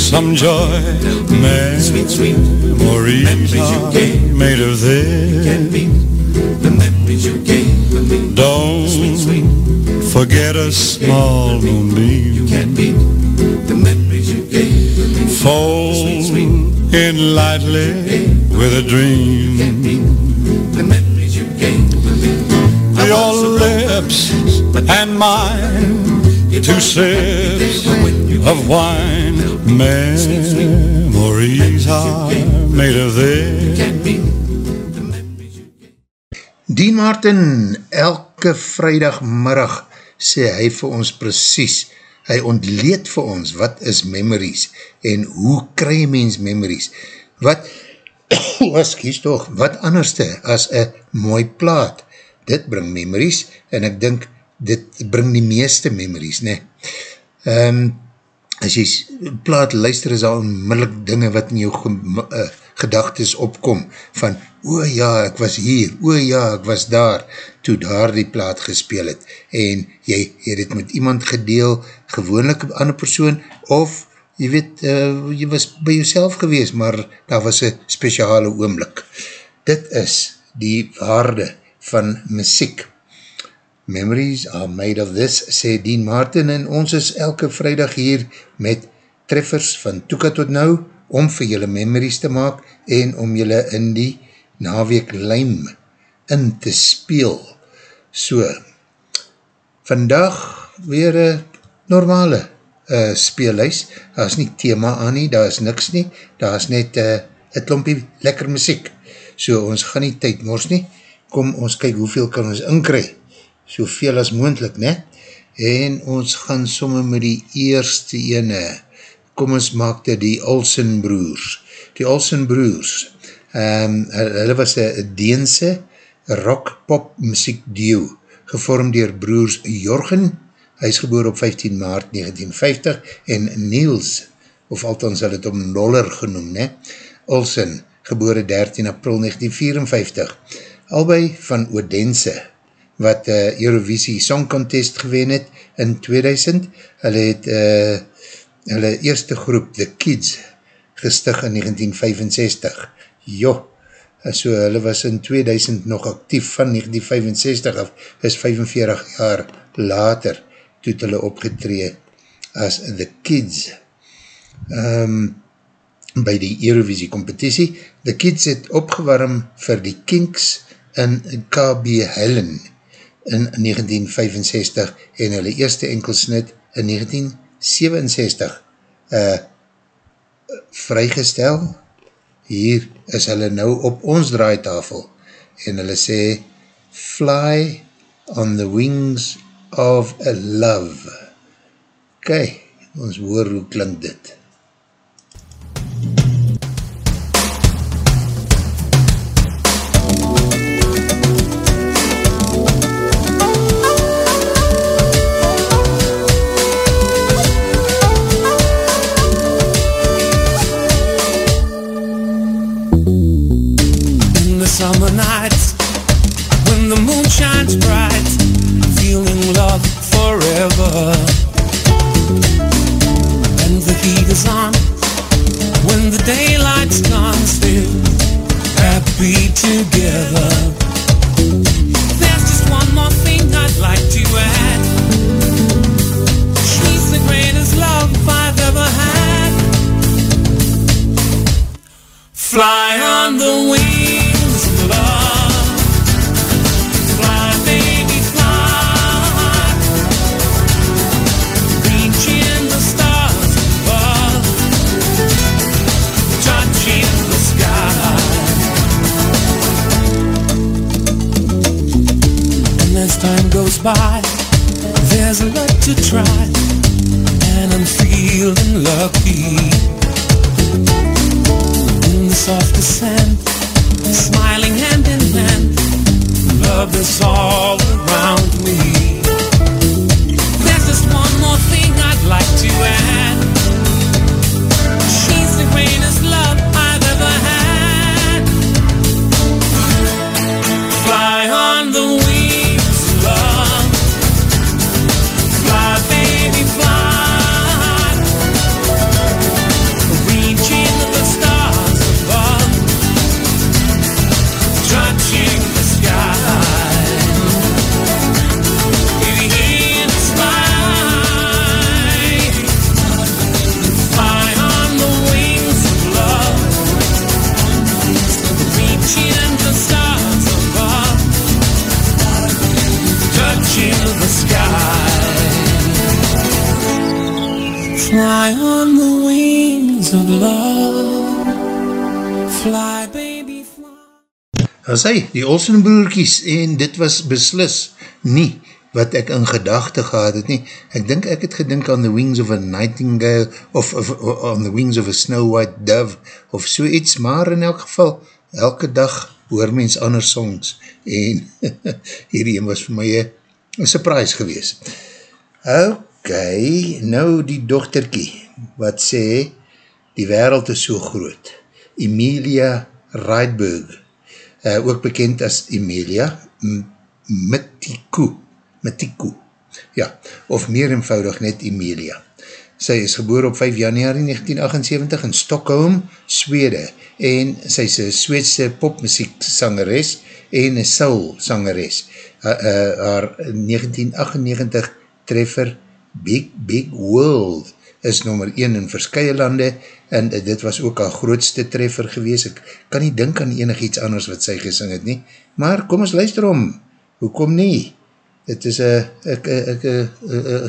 some joy memories sweet, sweet memories you gave made of this. can be the memories you gave me. Don't sweet, sweet forget a small moonbeam. You can be the memories you gave me. Fall sweet, sweet in lightly with a dream. can be the memories you gave me. Your lips and mine two sips of wine. Memories are made of this. Dean Martin, elke vrijdagmiddag sê hy vir ons precies, hy ontleed vir ons wat is memories en hoe kry mens memories. Wat, was kies toch, wat anderste as een mooi plaat, dit bring memories en ek dink dit bring die meeste memories, ne. Um, as jy plaat luister is al onmiddellik dinge wat in jou ge, uh, gedagtes opkom van, o ja, ek was hier, o ja, ek was daar, toe daar die plaat gespeel het, en jy het het met iemand gedeel, gewoonlik een ander persoon, of jy weet, uh, jy was by jouself gewees, maar daar was een speciale oomlik. Dit is die waarde van muziek. Memories are made of this, sê Dean Martin, en ons is elke vrijdag hier met treffers van Toeka tot nou, om vir julle memories te maak en om julle in die naweek lijm in te speel. So, vandag weer een normale uh, speelhuis, daar is nie thema aan nie, daar is niks nie, daar is net uh, een klompie lekker muziek. So, ons gaan nie tyd mors nie, kom ons kyk hoeveel kan ons inkry, soveel as moendlik, ne? En ons gaan somme met die eerste ene, kom ons maak dit die Olsen broers. Die Olsen broers, um, hulle was een Deense rock-pop muziek duo, gevormd dier broers Jorgen, hy is geboor op 15 maart 1950, en Niels, of althans hulle het om Noller genoem, ne? Olsen, geboor 13 april 1954, albei van Odense, wat uh, Eurovisie Song Contest gewen het in 2000, hulle het uh, hulle eerste groep, The Kids, gestig in 1965. Jo, so hulle was in 2000 nog actief van 1965 af, is 45 jaar later, toe hulle opgetree as The Kids. Um, by die Eurovisie competitie, The Kids het opgewarm vir die Kinks in KB Helen in 1965 en hulle eerste enkelsnit in 1965 67 uh, vrygestel. Hier is hulle nou op ons draaitafel en hulle sê Fly on the wings of a love. Kijk, ons hoor hoe klink dit. Fly. As hy, die Olsen broerkies, en dit was beslis nie wat ek in gedachte gehad het nie. Ek dink ek het gedink aan the wings of a nightingale, of, of, of on the wings of a snow white dove, of so iets, maar in elk geval, elke dag hoor mens ander songs, en hierdie een was vir my een surprise gewees. Ok, nou die dochterkie, wat sê, die wereld is so groot. Emilia Rydberg, uh, ook bekend as Emilia Mitiku, Mitiku, ja, of meer eenvoudig net Emilia. Sy is geboor op 5 januari 1978 in Stockholm, Swede, en sy is een Sweedse popmuziek sangeres en een soul sangeres. Uh, uh, haar 1998 treffer Big Big World is nummer 1 in verskye lande en dit was ook haar grootste treffer gewees. Ek kan nie dink aan enig iets anders wat sy gesing het nie, maar kom ons luister om, hoekom nie? Het is een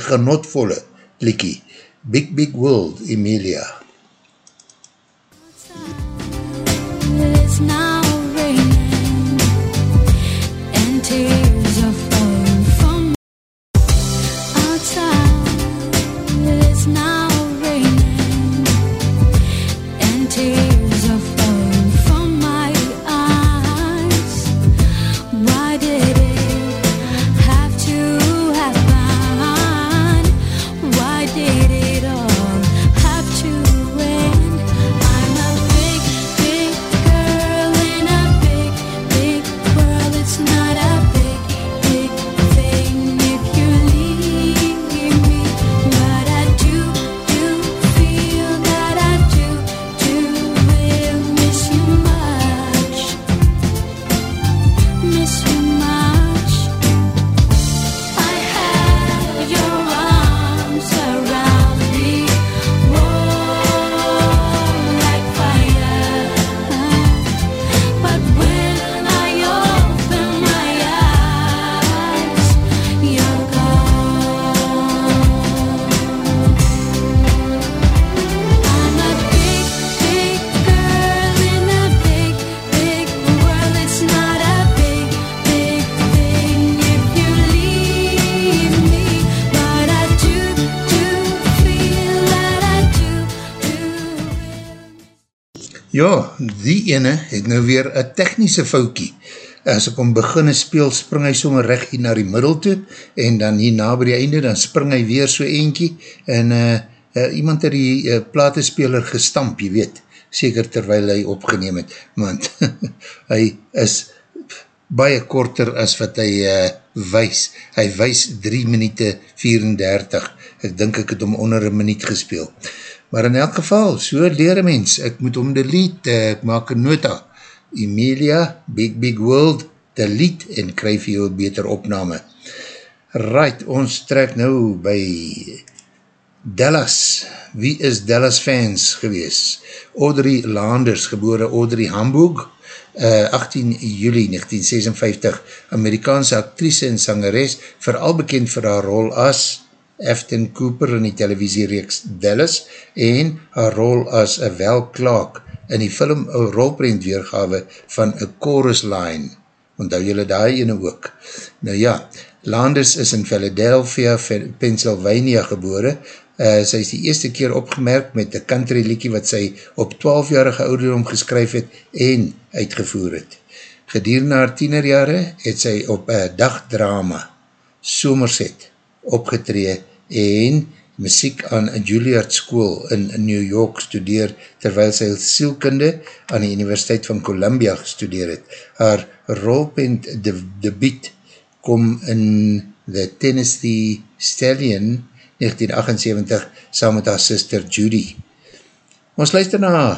genotvolle liekie. Big Big World, Emilia. It's now die ene het nou weer een technische foutkie. As ek om beginne speel, spring hy sommer recht hier na die middel toe, en dan hier na by die einde, dan spring hy weer so eentje, en uh, uh, iemand het die uh, platenspeler gestamp, jy weet, seker terwijl hy opgeneem het, want hy is baie korter as wat hy uh, wys. Hy wys 3 minute 34. Ek dink ek het om onder een minuut gespeel. Maar in elk geval, so leer mens, ek moet om delete, ek maak een nota. Emilia, Big Big World, delete en kryf jou beter opname. Right, ons trek nou by Dallas. Wie is Dallas fans gewees? Audrey Landers, gebore Audrey Hamburg, uh, 18 juli 1956, Amerikaanse actrice en sangeres, vooral bekend vir haar rol as Afton Cooper in die televisiereeks Dallas en haar rol as a Val Clark in die film een rolprint weergawe van A Chorus Line. Onthou julle daar ene ook. Nou ja, Landers is in Philadelphia, Pennsylvania gebore. Uh, sy is die eerste keer opgemerk met die country liekie wat sy op 12-jarige ouderdom geskryf het en uitgevoer het. Gedierende haar tienerjare het sy op een dagdrama Somerset opgetree en muziek aan Juilliard School in New York studeer terwyl sy sielkunde aan die Universiteit van Columbia gestudeer het. Haar rolpunt de, debiet kom in The Tennessee Stallion 1978 saam met haar sister Judy. Ons luister na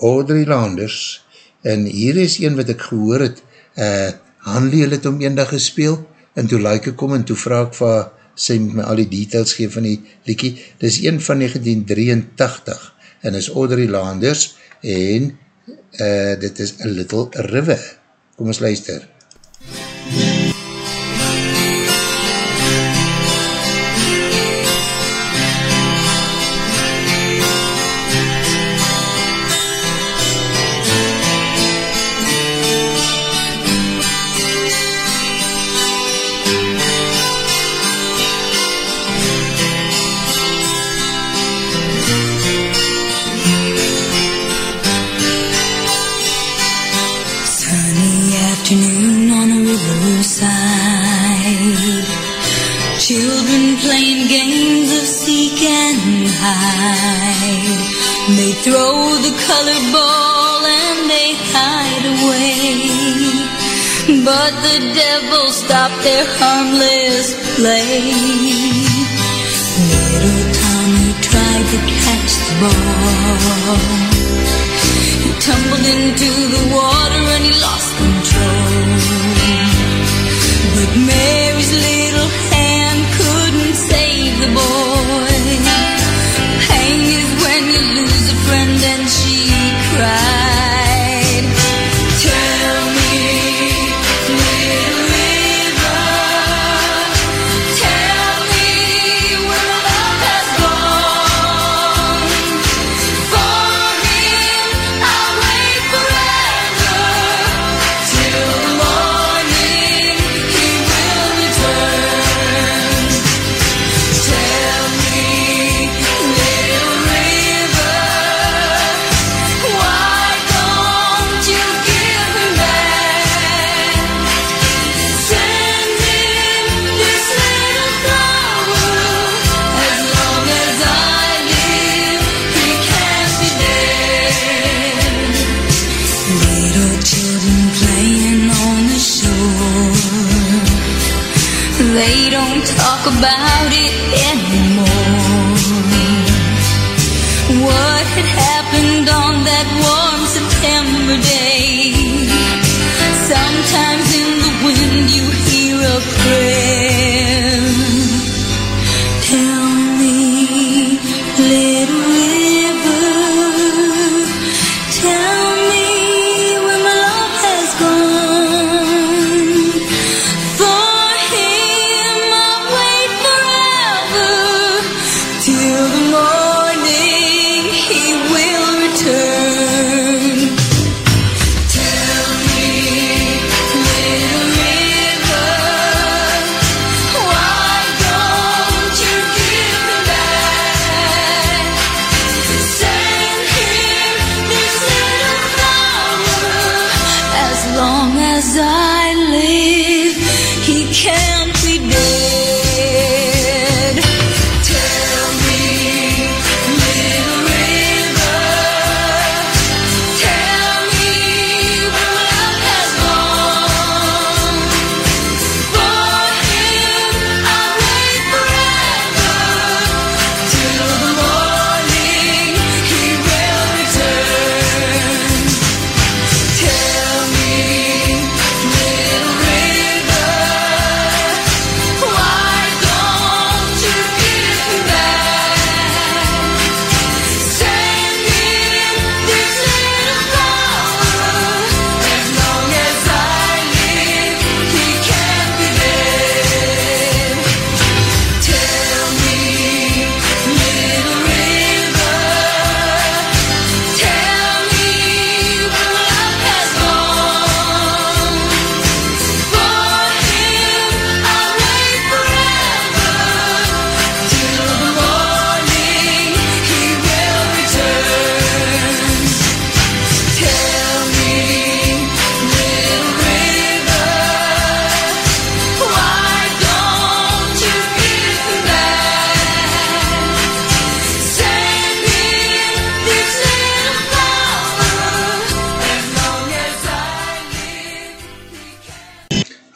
Audrey Landers en hier is een wat ek gehoor het, uh, Hanley het om een dag gespeel en toe like kom en toe vraag ek vir sy met my al die details geef van die liekie. Dit is een van 1983 en is Audrey Landers en uh, dit is A Little River. Kom ons luister. Sunny hide. They throw the colored ball and they hide away. But the devil stopped their harmless play. Little Tommy tried to catch the ball. He tumbled into the water and he lost control. But Mary's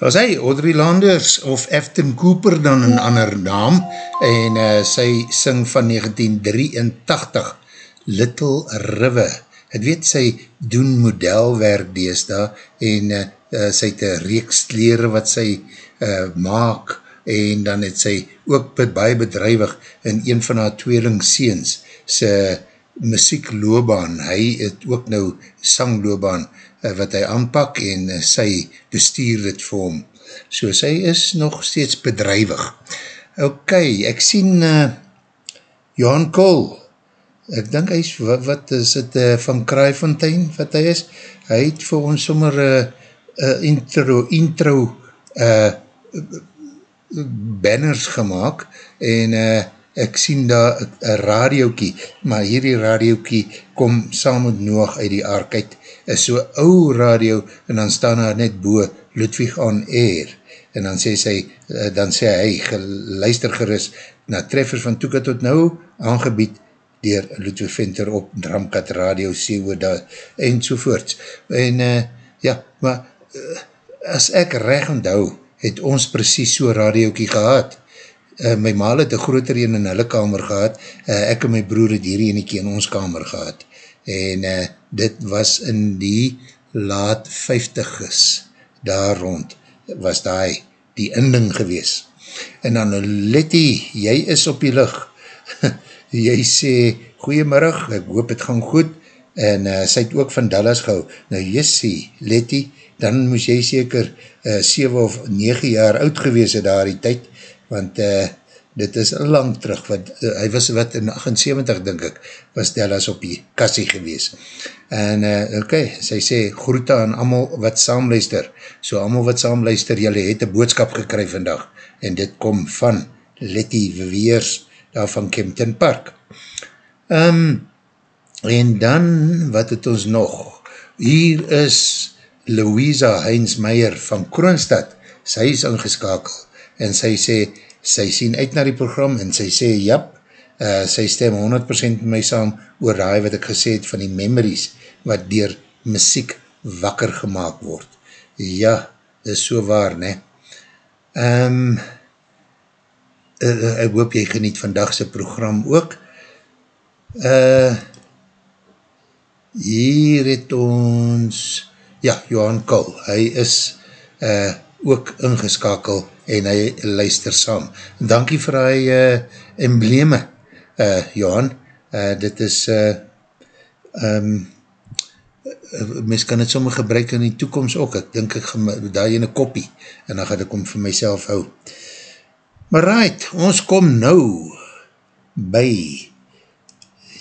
as hy, Audrey Landers of Afton Cooper dan een ander naam en uh, sy sing van 1983 Little River. Het weet sy doen modelwerk deesda en uh, sy het een reeks kleren wat sy uh, maak en dan het sy ook baie bedrijwig in een van haar tweelingseens sy muziekloobaan, hy het ook nou sangloobaan uh, wat hy aanpak en uh, sy bestuur dit vir hom. So sy is nog steeds bedrijwig. Ok, ek sien uh, Johan Kool, ek dink hy is, wat, wat is het uh, van Kraaifontein wat hy is? Hy het vir ons sommer uh, uh, intro, intro uh, banners gemaakt en uh, ek sien daar een radiokie, maar hierdie radiokie kom saam met Noag uit die arkuit, is so ou radio en dan staan daar net boe Ludwig on Air en dan sê sy, uh, dan sê hy, luister gerust na treffers van Toeka tot nou, aangebied dier Ludwig Venter op Dramkat Radio, CO daar, en sovoorts. En uh, ja, maar uh, as ek reg onthou, het ons precies so radiokie gehad. Uh, my maal het een groter een in hulle kamer gehad, uh, ek en my broer het hierdie ene in ons kamer gehad. En uh, dit was in die laat vijftiges, daar rond, was daai die inding gewees. En dan Letty, jy is op die licht. jy sê, goeiemiddag, ek hoop het gaan goed, en uh, sy het ook van Dallas gehou. Nou Jessie, Letty, dan moes jy seker uh, 7 of 9 jaar oud gewees het daar die tyd, want uh, dit is lang terug, want uh, hy was wat in 78, denk ek, was Dallas op die kassie gewees. En uh, ok, sy sê, groete aan amal wat saamluister, so amal wat saamluister, jylle het een boodskap gekry vandag, en dit kom van Letty Weers, daar van Kempton Park. Um, en dan, wat het ons nog? Hier is Louisa Heinz-Meyer van Kroonstad, sy is ingeskakel, en sy sê, sy sien uit na die program, en sy sê, jap, uh, sy stem 100% met my saam, oor raai wat ek gesê het van die memories, wat dier muziek wakker gemaakt word. Ja, is so waar, ne? Um, uh, ek hoop jy geniet vandagse program ook. Uh, hier het ons ja, Johan Kul, hy is uh, ook ingeskakel en hy luister saam. Dankie vir hy uh, embleme, uh, Johan. Uh, dit is uh, um, mens kan het sommer gebruik in die toekomst ook. Ek dink ek daar in een koppie en dan ga ek om vir myself hou. Maar right, ons kom nou by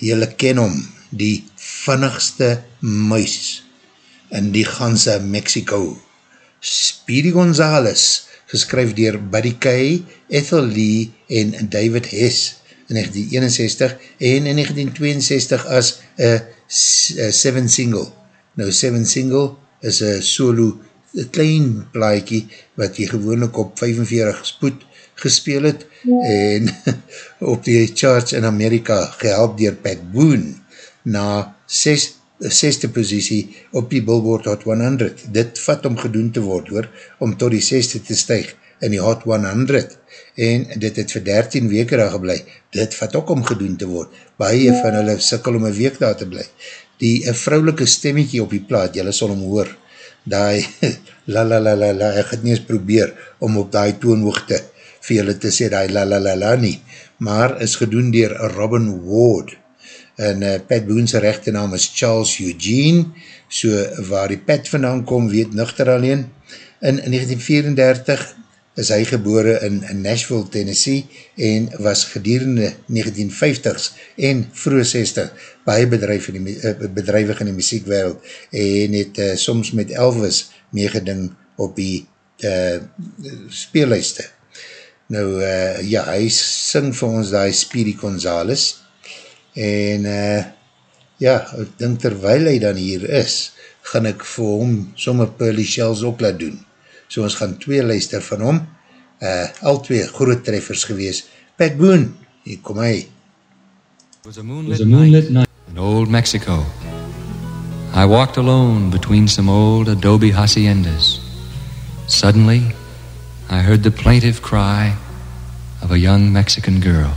jylle ken om die vinnigste muis in die ganse Mexico. Speedy Gonzales, geskryf dier Buddy Kay, Ethel Lee en David Hess in 1961 en in 1962 as a, a seven single. Nou, seven single is a solo, a klein plaatje wat jy gewoonlik op 45 spoed gespeel het en op die charts in Amerika gehelp dier Pat Boone na 6 seste positie op die Billboard Hot 100. Dit vat om gedoen te word hoor, om tot die seste te stuig in die Hot 100. En dit het vir 13 weke daar geblei. Dit vat ook om gedoen te word. Baie van hulle sikkel om een week daar te blei. Die vrouwelike stemmetje op die plaat, jylle sal hom hoor, die la la la la la, ek het nie eens probeer om op die toonhoogte vir jylle te sê die la la la la nie, maar is gedoen dier Robin Ward en uh, Pat Boone's rechte naam is Charles Eugene, so waar die Pat vandaan kom, weet nuchter alleen. In 1934 is hy gebore in, Nashville, Tennessee, en was gedurende 1950s en vroeg 60 baie bedrijf in die, uh, bedrijwig in die muziekwereld, en het uh, soms met Elvis meegeding op die uh, speellijste. Nou, uh, ja, hy sing vir ons die Speedy Gonzales, en uh, ja, ek dink terwijl hy dan hier is, gaan ek vir hom somme Pearly Shells ook laat doen. So ons gaan twee luister van hom, uh, al twee groot treffers gewees. Pat Boone, hier kom hy. It was a moonlit, was a moonlit night, night in old Mexico. I walked alone between some old adobe haciendas. Suddenly, I heard the plaintive cry of a young Mexican girl.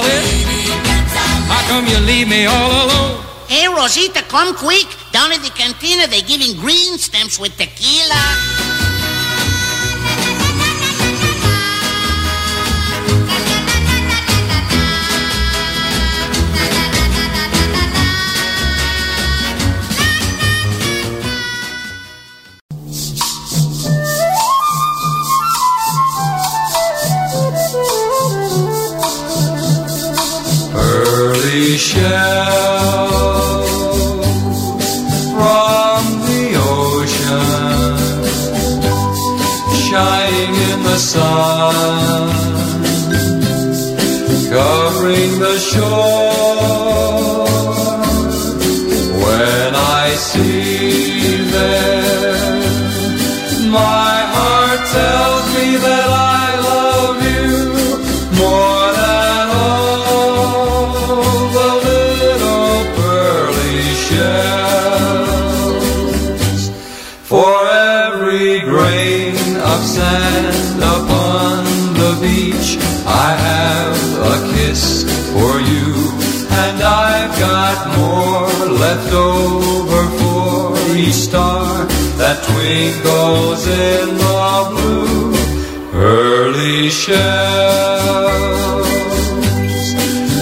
come you leave me all alone? Hey, Rosita, come quick. Down at the cantina, they're giving green stamps with tequila. Shells from the ocean, shining in the sun, covering the shore. When I see them, my got more left over for each star that twinkles in the blue. Pearly shells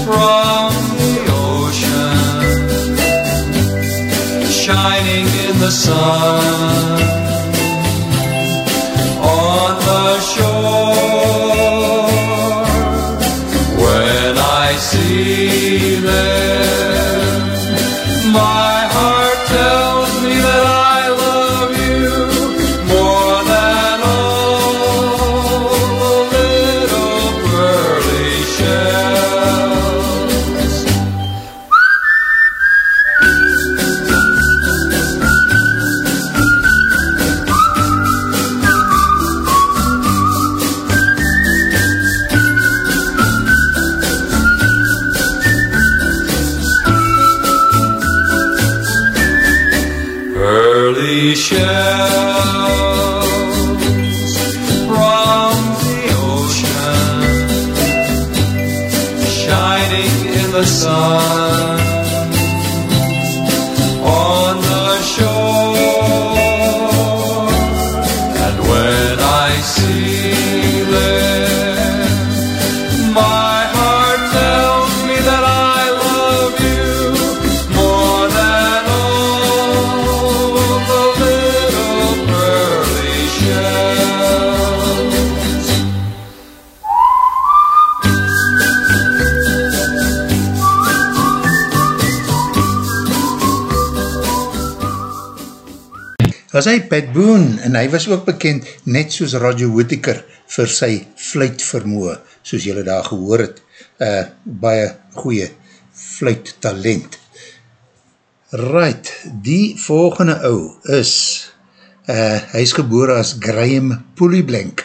from the ocean, shining in the sun was hy Pat Boone en hy was ook bekend net soos Roger Whittaker vir sy fluitvermoe, soos jylle daar gehoor het. Uh, baie goeie fluittalent. Right, die volgende ou is, uh, hy is geboor as Graham Pullyblank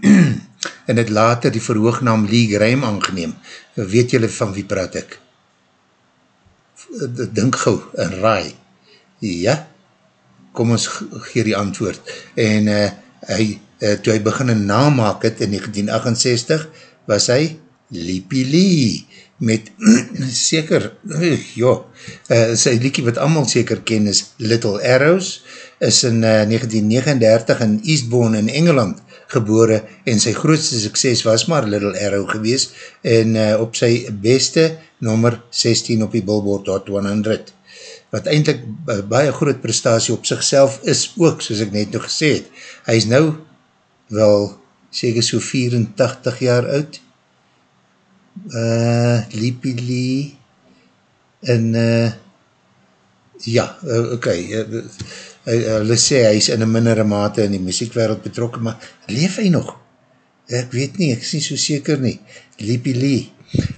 en het later die verhoognaam Lee Graham aangeneem. Weet jylle van wie praat ek? Dink gauw, een raai. Ja, kom ons gee die antwoord. En uh, hy, uh, toe hy begin een naam maak het in 1968, was hy Leepie Lee met seker, uh, ja, uh, sy liekie wat allemaal seker ken is Little Arrows, is in uh, 1939 in Eastbourne in Engeland gebore en sy grootste sukses was maar Little Arrow gewees en uh, op sy beste nummer 16 op die Billboard Hot 100 wat eindelijk uh, baie groot prestatie op sigself is ook, soos ek net nog gesê het. Hy is nou wel seker so 84 jaar oud uh, Leepie Lee en uh, ja, uh, ok uh, hulle sê hy is in een mindere mate in die muziekwereld betrokken, maar leef hy nog? Ek weet nie, ek is nie so seker nie. Leepie Lee.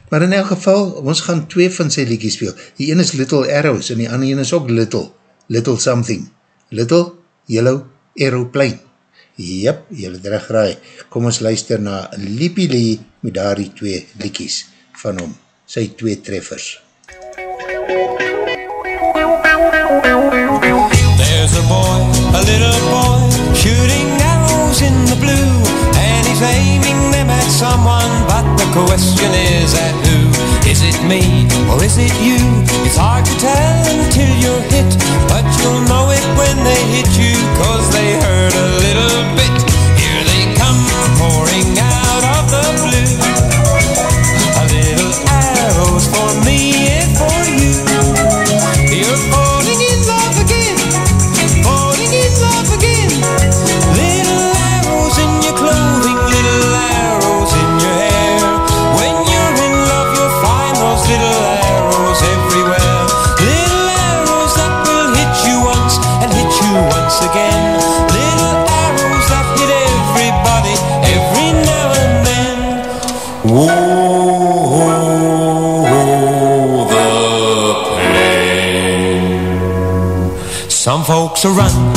Maar in elk geval, ons gaan twee van sy liedjes speel. Die ene is Little Arrows en die ander ene is ook Little. Little Something. Little Yellow Aeroplane. Jep, jylle terug raai. Kom ons luister na Leepie Lee met daar die twee liedjes van hom. Sy twee treffers. There's a boy, a little boy, shooting arrows in the blue, and he's aiming at someone, but the question is at who? Is it me or is it you? It's hard to tell until you're hit, but you'll know it when they hit you, cause they hurt a little bit. Here they come pouring out Some folks are run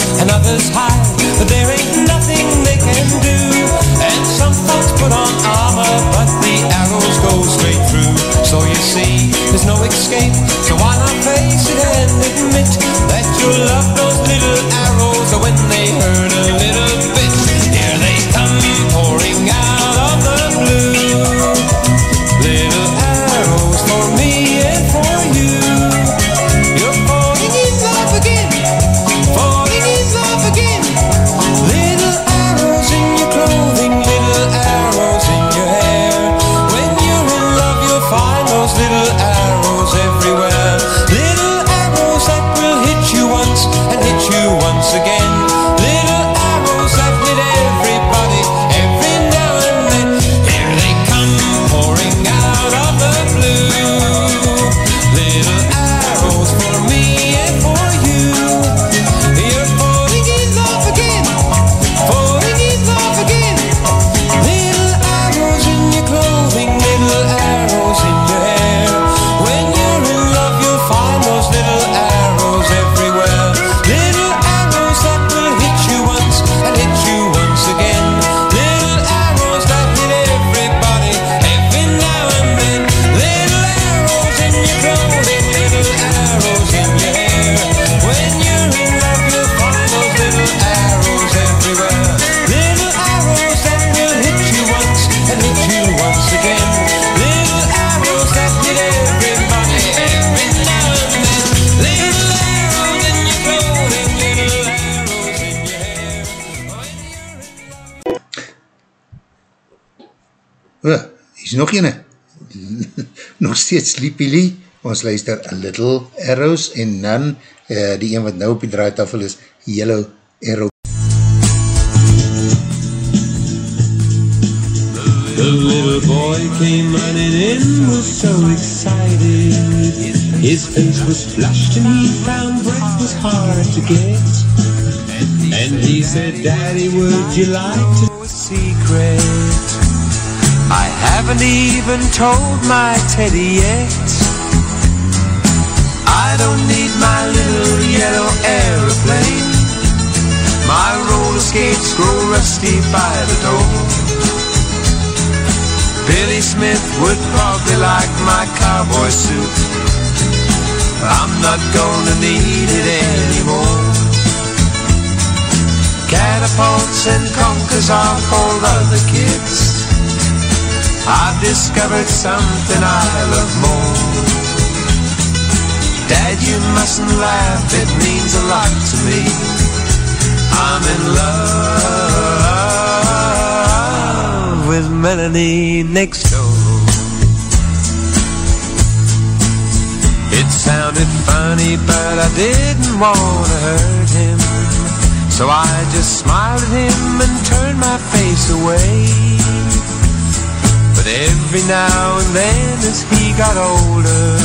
steeds Sleepy Lee. Ons luister A Little Arrows en dan uh, die een wat nou op die draaitafel is, Yellow Arrow. The little boy came running in, was so excited. His face was flushed and he found breath was hard to get. And he said, Daddy, would you like to know a secret? Haven't even told my teddy yet. I don't need my little yellow aeroplane. My roller skates grow rusty by the door. Billy Smith would probably like my cowboy suit. I'm not gonna need it anymore. Catapults and conkers are for other kids. I've discovered something I love more. Dad, you mustn't laugh, it means a lot to me. I'm in love with Melanie next door. It sounded funny, but I didn't want to hurt him. So I just smiled at him and turned my face away. But every now and then as he got older,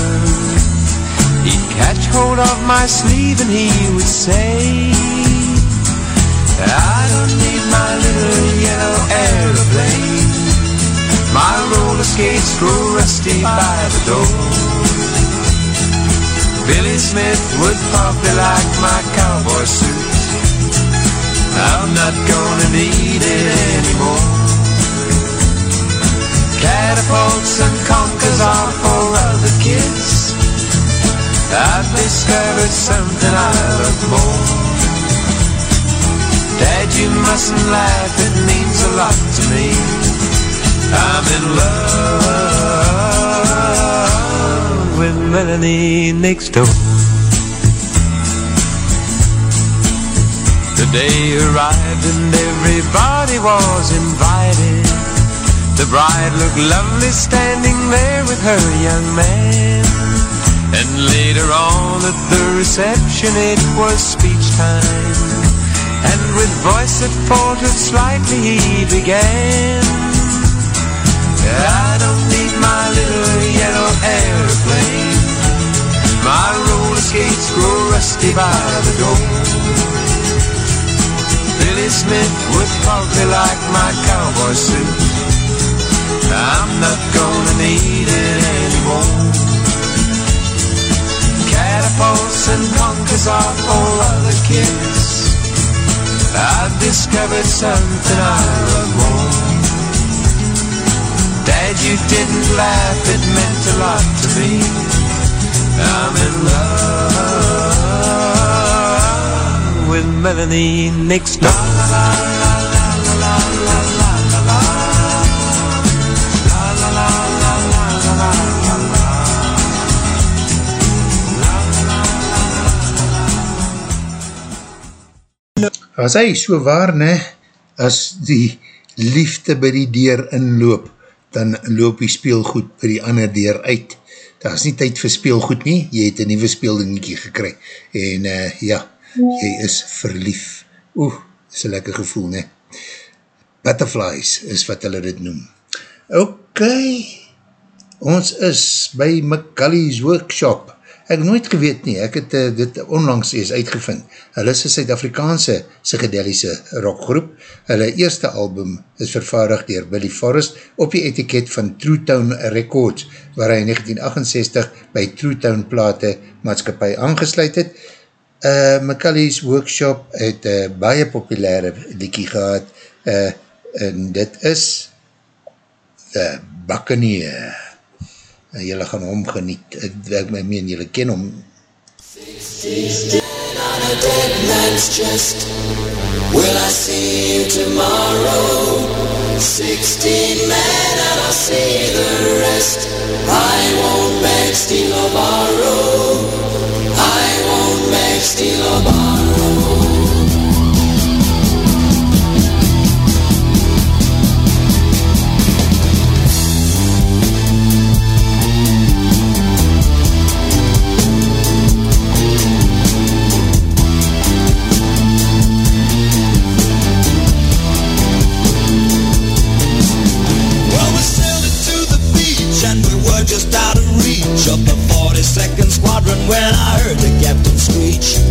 he'd catch hold of my sleeve and he would say, I don't need my little yellow aeroplane. My roller skates grow rusty by the door. Billy Smith would probably like my cowboy suit. I'm not gonna need it anymore. Catapults and conkers are for other kids. I've discovered something I love more. Dad, you mustn't laugh, it means a lot to me. I'm in love with Melanie next door. The day arrived and everybody was invited. The bride looked lovely standing there with her young man. And later on at the reception it was speech time. And with voice that faltered slightly he began. I don't need my little yellow airplane. My roller skates grow rusty by the door. Billy Smith would probably like my cowboy suit. I'm not gonna need it anymore. Catapults and conkers are for other kids. I've discovered something I love more. Dad, you didn't laugh, it meant a lot to me. I'm in love with Melanie next As hy so waar, ne, as die liefde by die deur inloop, dan loop die speelgoed by die ander deur uit. Daar is nie tyd vir speelgoed nie, jy het een nieuwe speeldingiekie gekry. En uh, ja, jy is verlief. Oeh, is een lekker gevoel, ne. Butterflies is wat hulle dit noem. Ok, ons is by McCully's Workshop. Ek nooit geweet nie, ek het uh, dit onlangs ees uitgevind. Hulle is een Suid-Afrikaanse psychedelische rockgroep. Hulle eerste album is vervaardig dier Billy Forrest op die etiket van True Town Records, waar hy in 1968 by True Town plate maatskapie aangesluit het. Uh, McCully's Workshop het uh, baie populaire liekie gehad, uh, en dit is The Buccaneer. Uh, jylle gaan hom geniet, ek, ek meen jylle ken hom. Will I see you tomorrow? Sixteen men and I'll see the rest. I won't beg, steal or borrow. I won't beg, steal or borrow. I heard the captain screech.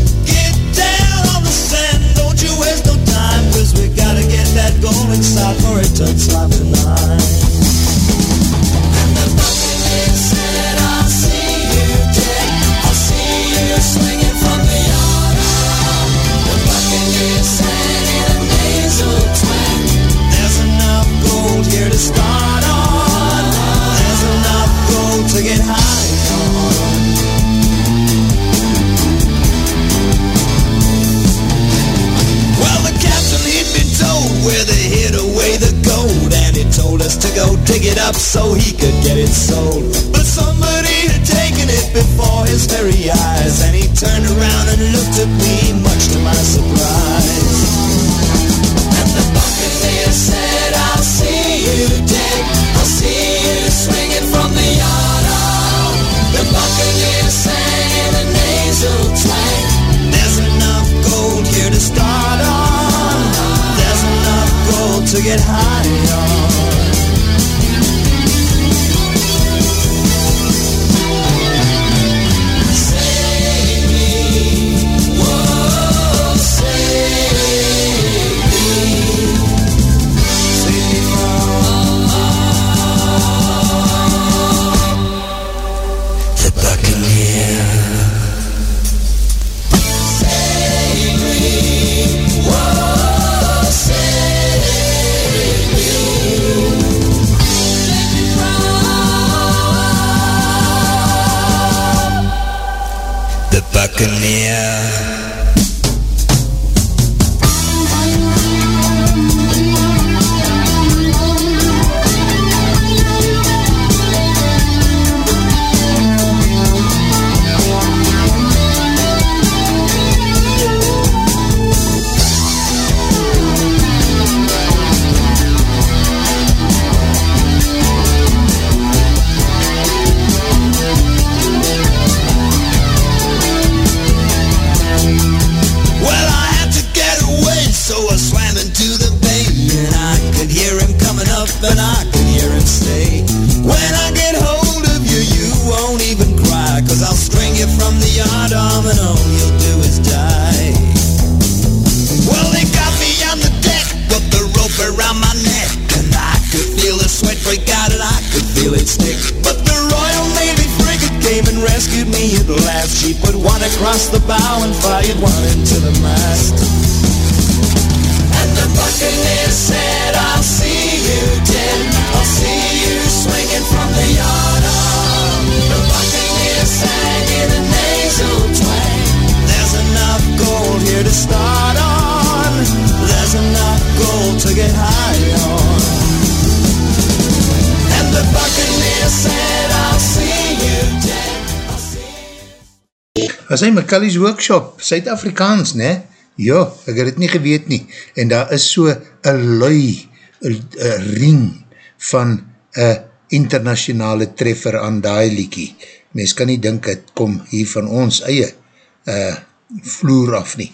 McCully's workshop, Suid-Afrikaans, ne? Ja, ek het het nie geweet nie. En daar is so een lui een, ring van een internationale treffer aan die liekie. Mens kan nie dink het kom hier van ons eie uh, vloer af nie.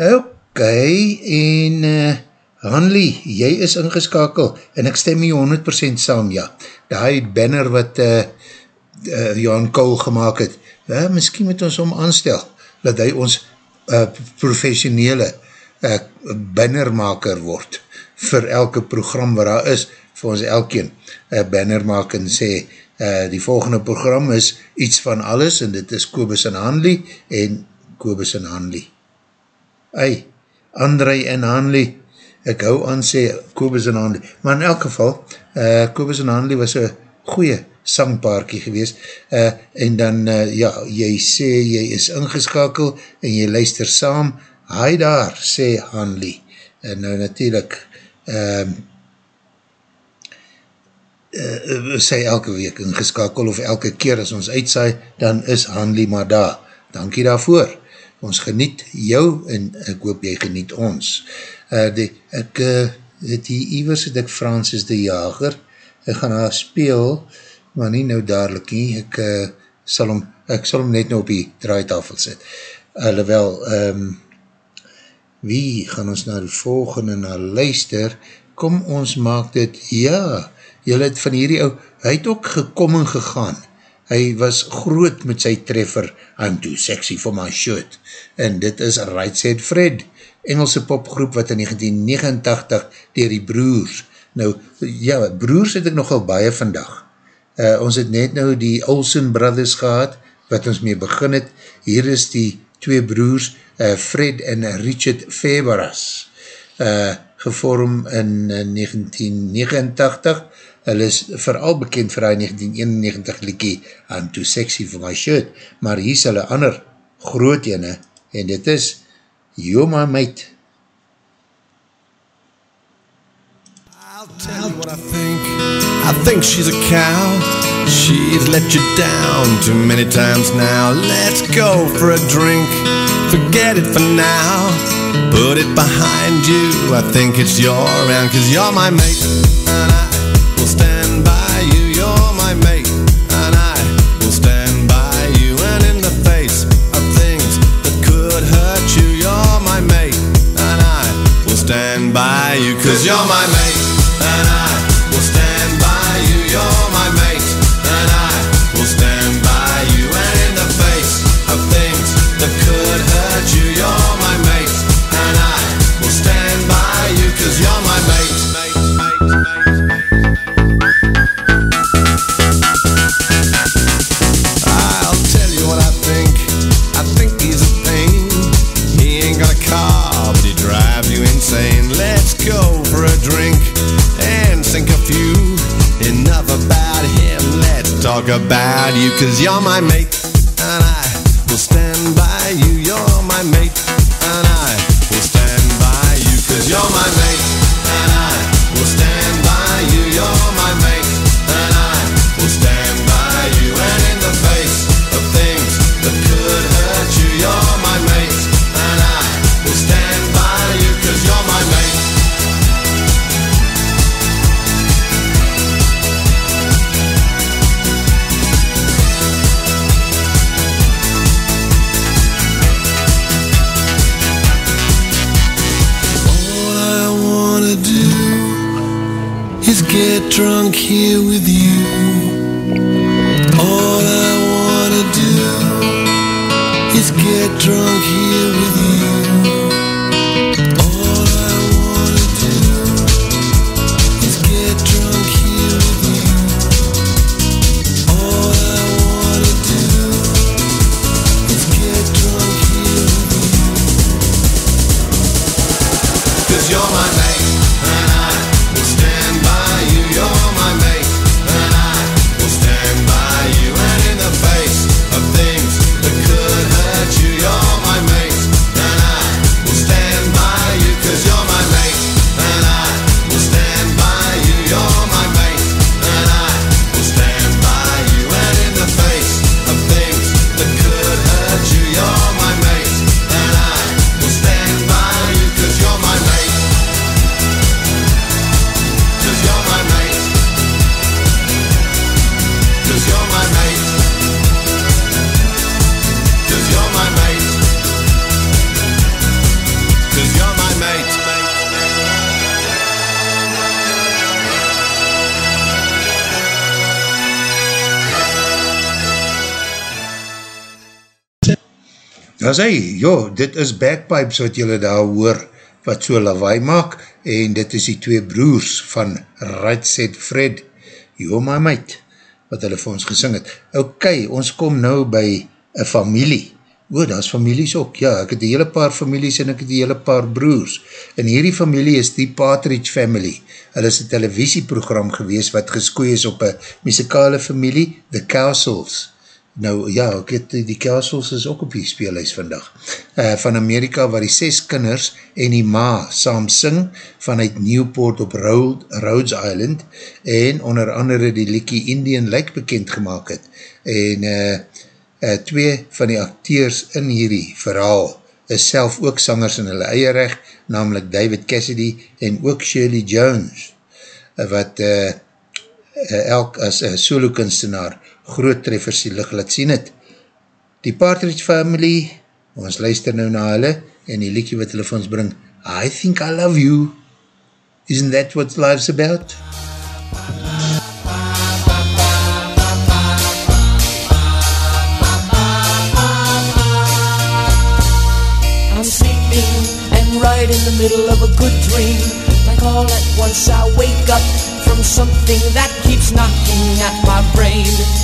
Ok, en uh, Hanley, jy is ingeskakel en ek stem hier 100% saam, ja. Die banner wat uh, uh, Jan Kool gemaakt het, uh, miskien moet ons om aanstel, dat hy ons uh, professionele uh, bannermaker word, vir elke program waar daar is, vir ons elkeen uh, banner maak en sê, uh, die volgende program is iets van alles, en dit is Kobus en Hanley, en Kobus en Hanley. Ei, André en Hanley, ek hou aan sê Kobus en Hanley, maar in elk geval, uh, Kobus en Hanley was een goeie sangpaarkie gewees, uh, en dan, uh, ja, jy sê, jy is ingeskakel, en jy luister saam, hy daar, sê Hanley, en nou natuurlijk, um, uh, sy elke week ingeskakel, of elke keer as ons uitsaai, dan is Hanley maar daar, dankie daarvoor, ons geniet jou, en ek hoop jy geniet ons, uh, die, ek, uh, het hier iwers het ek Francis de Jager, ek gaan haar speel, maar nie nou dadelijk nie, ek, uh, sal hom, ek sal hom net nou op die draaitafel sit. Alhoewel, um, wie gaan ons na die volgende na luister, kom ons maak dit, ja, jylle het van hierdie ou, hy het ook gekom en gegaan, hy was groot met sy treffer, I'm too sexy for my shirt, en dit is Right Said Fred, Engelse popgroep wat in 1989 dier die broers, nou, ja, broers het ek nogal baie vandag, uh, ons het net nou die Olsen Brothers gehad, wat ons mee begin het, hier is die twee broers, uh, Fred en Richard Faberas, uh, gevorm in uh, 1989, hulle is vooral bekend vir hy 1991 liekie, I'm too sexy for my shirt, maar hier is hulle ander groot ene, en dit is You're my mate. I'll tell you what I think. I think she's a cow. She's let you down too many times now. Let's go for a drink. Forget it for now. Put it behind you. I think it's your round, cause you're my mate. And I will stand by you. You're my mate. And I will stand by you. And in the face of things that could hurt you, you're my mate. And I will stand by you, cause you're my mate. Talk about you. Cause you're my mate, and I will stand by you. You're my mate, and I will stand by you. Cause you're my mate, drunk here with you. All I wanna do is get drunk here with you. Daar sê, joh, dit is bagpipes wat julle daar hoor, wat so lawaai maak, en dit is die twee broers van Right Said Fred, joh my mate, wat hulle vir ons gesing het. Ok, ons kom nou by een familie, o, daar is families ook, ja, ek het die hele paar families en ek het die hele paar broers, en hierdie familie is die Partridge Family, hulle is een televisieprogram gewees, wat geskooi is op een muzikale familie, The Castles, Nou ja, ek het, die Castles is ook op die speelhuis vandag. Uh, van Amerika waar die ses kinders en die ma saam sing vanuit Newport op Rhodes, Island en onder andere die Likkie Indian Lake bekend gemaakt het. En uh, uh, twee van die acteurs in hierdie verhaal is self ook sangers in hulle eie recht, namelijk David Cassidy en ook Shirley Jones, wat uh, elk as uh, solo kunstenaar groot treffers die licht laat sien het. Die Partridge Family, ons luister nou na hulle, en die liedje wat hulle vir ons bring, I think I love you. Isn't that what life's about? I'm sleeping and right in the middle of a good dream. Like all at once I wake up from something that keeps knocking at my brain.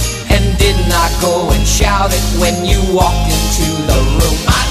And did not go and shout it when you walked into the room? I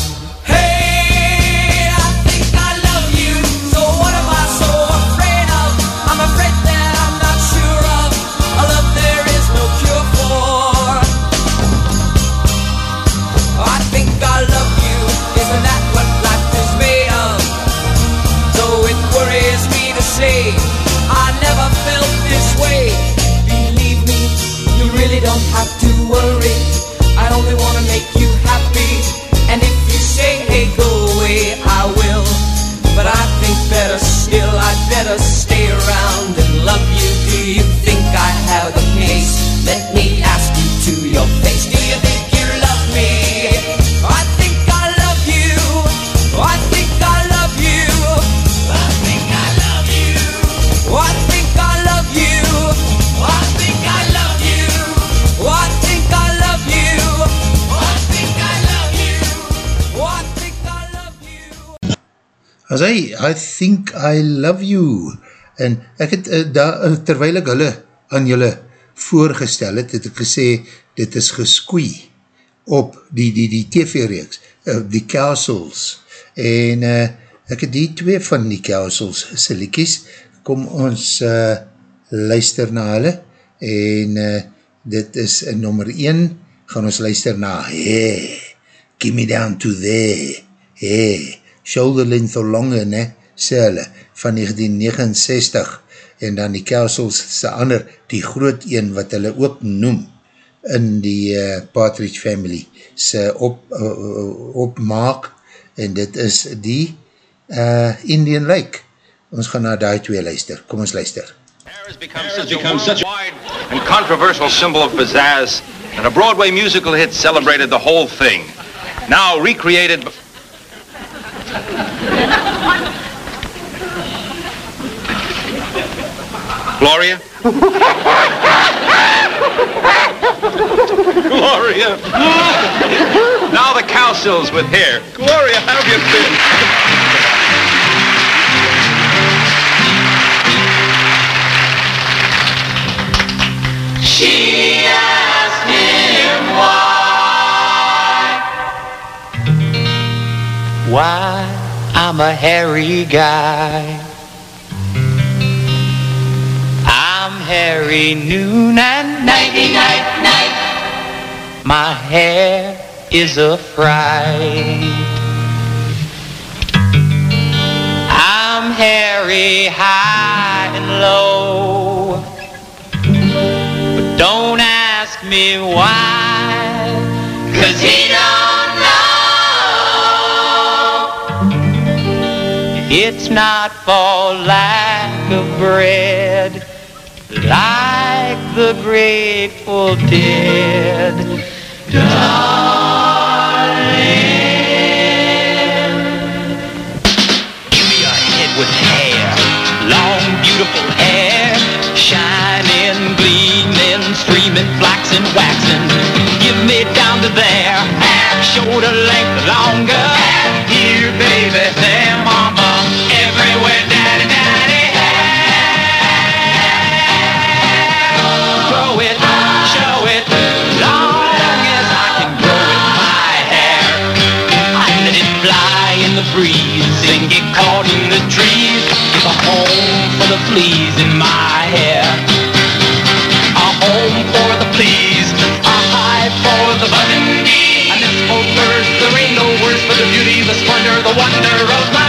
Think I love you, en ek het, uh, da, uh, terwijl ek hulle aan julle voorgestel het, het ek gesê, dit is geskoei op die, die, die TV-reeks, uh, die Castles, en uh, ek het die twee van die Castles se liekies, kom ons uh, luister na hulle, en uh, dit is uh, nummer 1, gaan ons luister na Hey, Give Me Down To There, Hey, Shoulder Length or Longer, ne, sê hulle, van 1969, en dan die Castles se ander, die groot een wat hulle ook noem, in die uh, Partridge Family, se op, uh, opmaak, en dit is die uh, Indian Lake. Ons gaan na die twee luister. Kom ons luister. has become such a wide and controversial symbol of pizzazz that a Broadway musical hit celebrated the whole thing. Now recreated. Gloria? Gloria! now the cowsills with hair. Gloria, how have you been? She asked him why. Why, I'm a hairy guy. Hairy noon and nighty night night. My hair is a fright. I'm hairy high and low. But don't ask me why. Cause he don't know. It's not for lack of bread, like the Grateful Dead. Darling. Give me a head with hair, long, beautiful hair, shining, gleaming, streaming, flaxen, waxing. Give me down to there, shoulder length longer. fleas in my hair. A home for the fleas, a hive for the buzzing bees. And this for birds, there ain't no words for the beauty, the splendor, the wonder of life.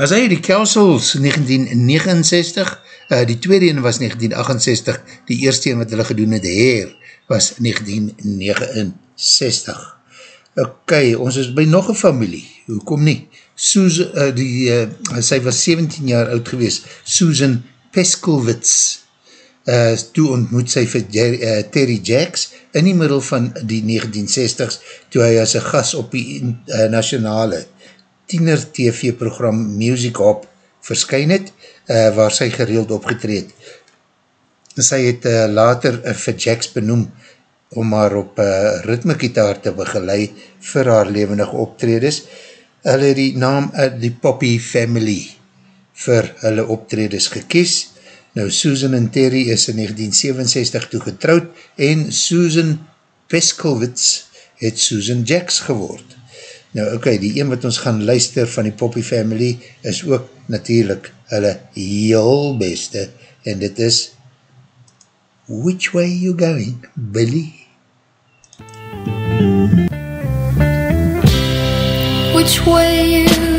As hy die Kelsels 1969, uh, die tweede een was 1968, die eerste een wat hulle gedoen het, Hair, was 1969. Ok, ons is by nog een familie, hoekom nie? Susan, uh, eh, die, uh, sy was 17 jaar oud gewees, Susan Peskowitz, uh, eh, toe ontmoet sy vir Jerry, uh, Terry Jacks in die middel van die 1960s, toe hy as een gas op die uh, nationale uh, tiener TV-program Music Hop verskyn het, uh, waar sy gereeld opgetreed. Sy het uh, later uh, vir Jax benoem om haar op uh, ritmegitaar te begeleid vir haar levendige optredes. Hulle het die naam uh, die Poppy Family vir hulle optredes gekies. Nou Susan en Terry is in 1967 toe getrouwd en Susan Peskowitz het Susan Jax geword. Nou, oké, okay, die een wat ons gaan luister van die Poppy Family is ook natuurlijk hulle heel beste en dit is Which way you going, Billy? Which way you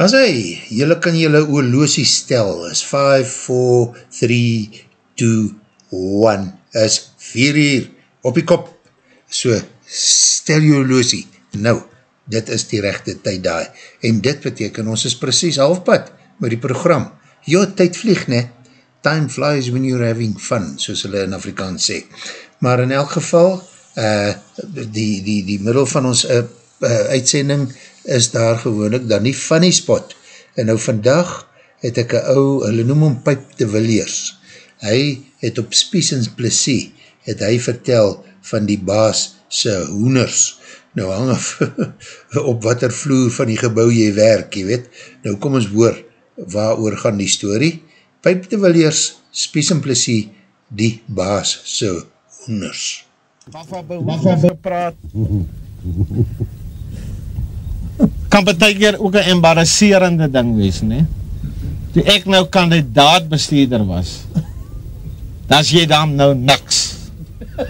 As hy, jylle kan jylle oorloosie stel, is 5, 4, 3, 2, 1, is 4 uur, op die kop, so, stel jy oorloosie, nou, dit is die rechte tyd daai, en dit beteken, ons is precies halfpad, met die program, jo, tyd vlieg, ne, time flies when you're having fun, soos hulle in Afrikaans sê, maar in elk geval, uh, die, die, die middel van ons uh, uh, uitsending, is daar gewoonlik dan nie funny spot. En nou vandag het ek een ou, hulle noem hom Pijp de Villiers. Hy het op Spiesens Plessie, het hy vertel van die baas sy hoeners. Nou hang af op wat er vloer van die gebouw jy werk, jy weet. Nou kom ons hoor, waar oor gaan die story. Pijp de Villiers, Spiesens Plessie, die baas sy hoeners. Wacht wat gepraat. kan betek ook een embarrasserende ding wees, ne? Toe ek nou kandidaat bestuurder was, dan is jy dan nou niks.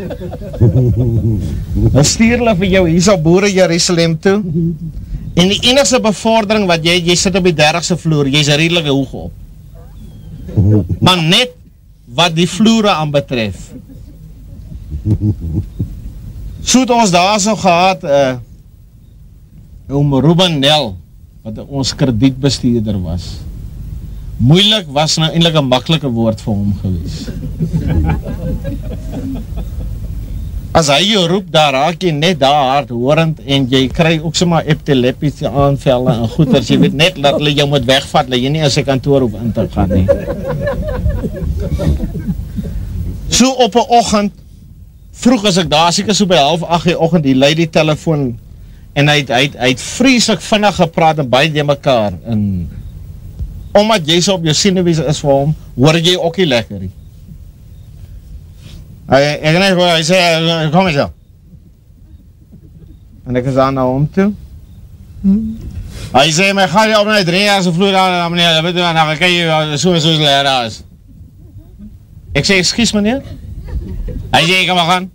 dan stuur hulle vir jou hier op Boere Jerusalem toe, en die enigste bevordering wat jy, jy sit op die dergse vloer, jy is een redelike hoog op. maar net wat die vloere aan betref. So het ons daar so gehad, uh, oom Ruben Nel, wat ons kredietbestuurder was. Moeilik was nou eindelijk een makkelike woord vir hom gewees. As hy jou roep, daar raak jy net daar hard hoorend en jy kry ook soma epileptische aanvelle en goeders. Jy weet net dat hulle jou moet wegvat, dat jy nie as jy kantoor hoef in te gaan nie. So op een ochend, vroeg as ek daar, seker so by half acht die ochend, die leid die telefoon en hy hy hy het vreselik vinnig gepraat en baie die mekaar en omdat jy so op jou sinewies is vir hom, hoor jy ook nie lekker nie. Hy, ek hoor, hy sê, kom eens dan. En ek is aan na hom toe. Hy sê, my ga jy op my drie jaar so vloer aan, meneer, dat weet en dan kan jy so en so leraar is. Ek sê, excuse meneer. Hy sê, kan maar gaan.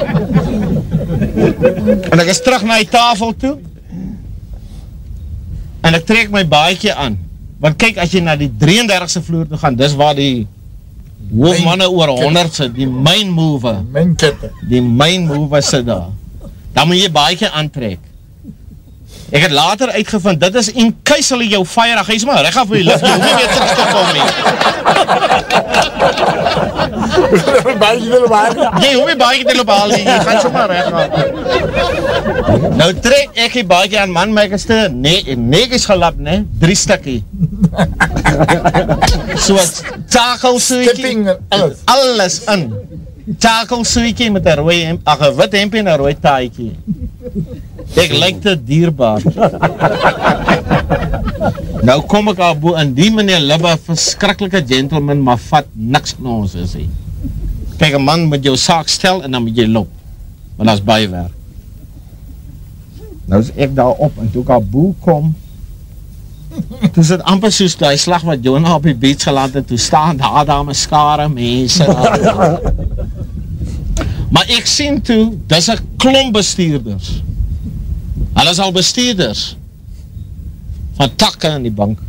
en ek is terug na die tafel toe. En ek trek my baadje aan. Want kyk, as jy na die 33ste vloer toe gaan, dis waar die hoofmanne oor 100 sit, die main mover. Main kitte. Die main mover sit daar. Dan moet jy baadje aantrek. Ek het later uitgevind, dit is in case hulle jou ga jy sê maar recht af vir die lift, jy hoef nie weer terug te kom nie. Baie loop haal. Jy hoef nie baie te loop haal nie, jy gaan so maar recht af. Nou trek ek die baie aan man, my ek is te ne negies gelap, ne, drie stikkie. so takelsoekie, alles. alles in. Takelsoekie met een rooie hemp, ach, een wit hempie en een rooie taaikie. Ek lyk te dierbaar. Nou kom ek al boe, en die meneer Libbe, verskrikkelike gentleman, maar vat niks na ons is hy. Kijk, een man moet jou saak stel, en dan moet jy loop. Want dat is bijwerk. Nou is ek daar op, en toe ek al boe kom, toe is het amper soos die slag wat Jonah op die beach geland het, toe staan daar daar my skare mense. maar ek sien toe, dis een klomp bestuurders. Hulle is al bestuurders van takke in die bank.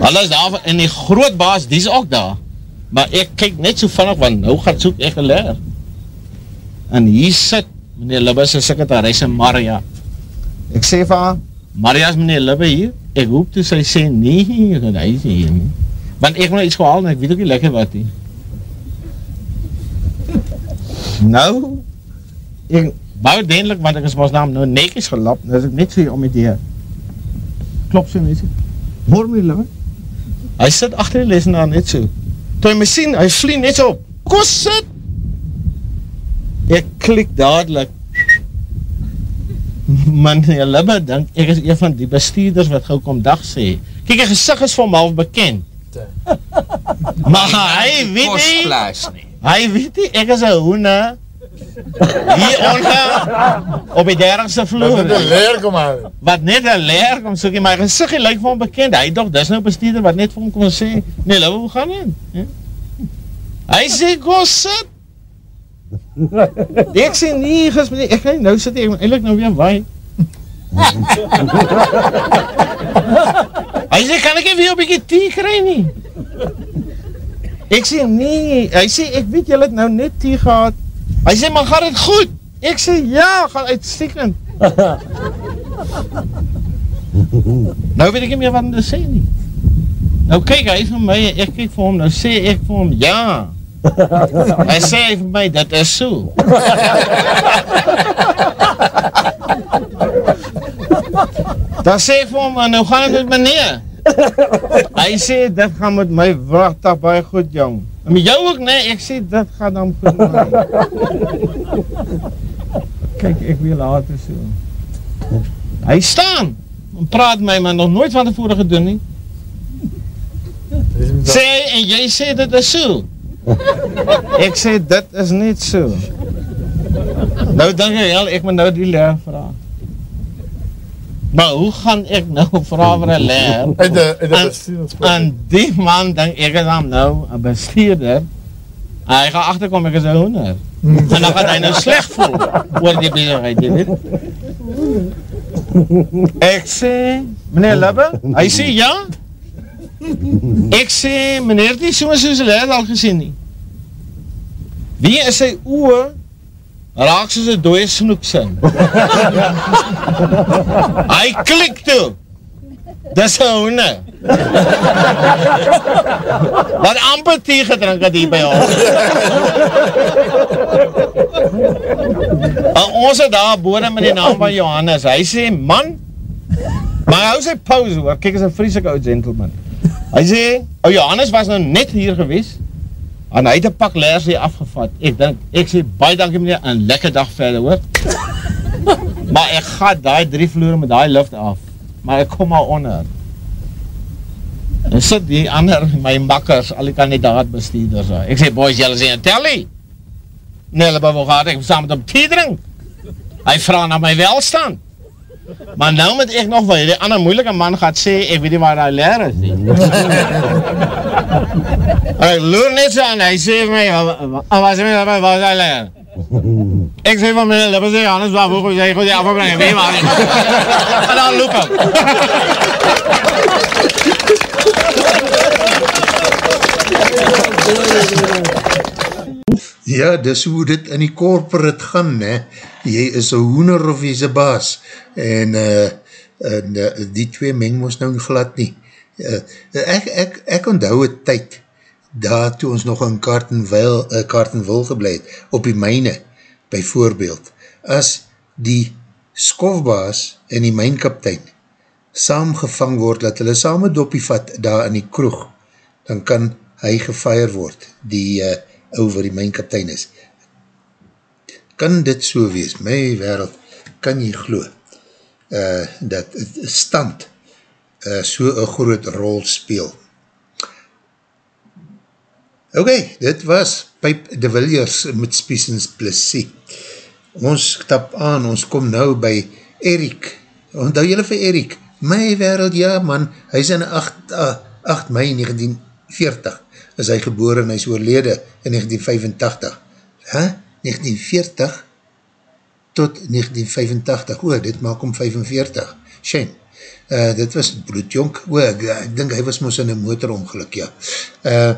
Hulle is daar, en die groot baas, die is ook daar. Maar ek kyk net so vinnig, want nou gaan soek ek een leer. En hier sit meneer Libbe sy sekretaris en Maria. Ek sê vir haar, Maria is meneer Libbe hier? Ek hoop toe sy sê, nee, hy is hier nie. Want ek moet iets gehaal en ek weet ook nie lekker wat nie. Nou, ek, baie dendelijk, want ek is ons naam nou nekjes gelap, nou is ek net so hier om die Klop so net so. Hoor my Libbe? Hy sit achter die lesenaar net so. Toe hy my sien, hy vlie net so op. Kom sit! Ek klik dadelijk. Man, jy Libbe, denk, ek is een van die bestuurders wat gauw kom dag sê. Kijk, die gezicht is vir my al bekend. maar hy weet nie, hy weet nie, ek is een hoene, hier onder, op die dergste vloer. Wat net een leer kom aan. Wat net een leer kom soekie, maar gezicht lyk vir hom bekend. Hy doch, dis nou bestuurder wat net vir hom kom sê, nee, Libbe, hoe gaan in? Ja? Hy sê, kom sit. ek sê nie, ges, nie, ek kan nou sit, ek moet eindelijk nou weer waai. hy sê, kan ek nie weer een bykie thee kry nie? Ek sê, nee, hy sê, ek weet jy het nou net thee gehad. Hy sê, maar gaat het goed? Ek sê, ja, gaat uitstekend. nou weet ek nie meer wat hy sê nie. Nou kyk hy vir my, ek kyk vir hom, nou sê ek vir hom, ja. hy sê vir my, dit is so. Dan sê ek vir hom, nou gaan het met meneer. hy sê, dit gaan met my wrachtig baie goed, jong. En met jou ook, nee, ek sê, dit gaan dan goed met my. Kijk, ek wil later so. Hy staan, en praat my, maar nog nooit van tevore gedoen nie. Sê hy, en jy sê, dit is so. ek sê, dit is niet so. Nou denk jy, hel, ek moet nou die leer vraag. Maar hoe gaan ek nou vraag vir een leer? En, de, en, de en die man, denk ek is dan nou een bestuurder, en hy gaan achterkom, ek is een hoender. en dan gaat hy nou slecht voel, oor die bezigheid, jy weet. Ek sê, meneer Libbe, hy sê ja, Ek sê, meneer die so soos hulle het al gesien nie. Wie is sy oe raak soos een dooie snoeksin. Hy klik toe. Dis een hoene. Wat amper thee gedrink het hier by ons. En ons het daar boorde met die naam van Johannes. Hy sê, man, maar hou sy pauze hoor. Kijk, is een vrieslik oud gentleman. Hy sê, o Johannes was nou net hier gewees, en hy het een pak leers hier afgevat. Ek denk, ek sê, baie dankie meneer, en lekker dag verder hoor. maar ek ga die drie vloer met die lift af. Maar ek kom maar onder. En sit die ander, my makkers, al die kandidaat bestuurders. Ek sê, boys, jylle sê, telly. Nee, hulle wil gehad, ek saam met hom thee drink. Hy vraag na my welstand. Maar nou moet ek nog wel, die ander moeilike man gaat sê, ek weet nie waar hy leer is Hy loer net so aan, hy sê vir my, wat sê my, wat is hy leer? Ek sê van my, was hy anders, waar vroeg hy goed die afbrengen, weet maar nie. En dan loop hem. Ja, dis hoe dit in die corporate gaan, ne? Jy is een hoener of jy is een baas. En, uh, en uh, die twee meng ons nou glad nie. Uh, ek, ek, ek onthou het tyd, daar toe ons nog in Kartenwil, uh, Kartenwil gebleid, op die myne, by voorbeeld, as die skofbaas en die mynkaptein saamgevang word, dat hulle saam een doppie vat daar in die kroeg, dan kan hy gefeier word, die uh, ou wat die mynkaptein is. Kan dit so wees, my wereld, kan jy glo, uh, dat stand uh, so een groot rol speel. Ok, dit was Pijp de Williers met Spiesens Plessie. Ons stap aan, ons kom nou by Erik. Onthou jylle vir Erik? My wereld, ja man, hy is in 8, uh, 8 mei 1940 is hy geboren en hy is oorlede in 1985. Huh? 1940 tot 1985. O, dit maak om 45. Shame. Uh, dit was bloedjonk. O, ek, ek dink hy was moos in een motorongeluk, ja. Uh,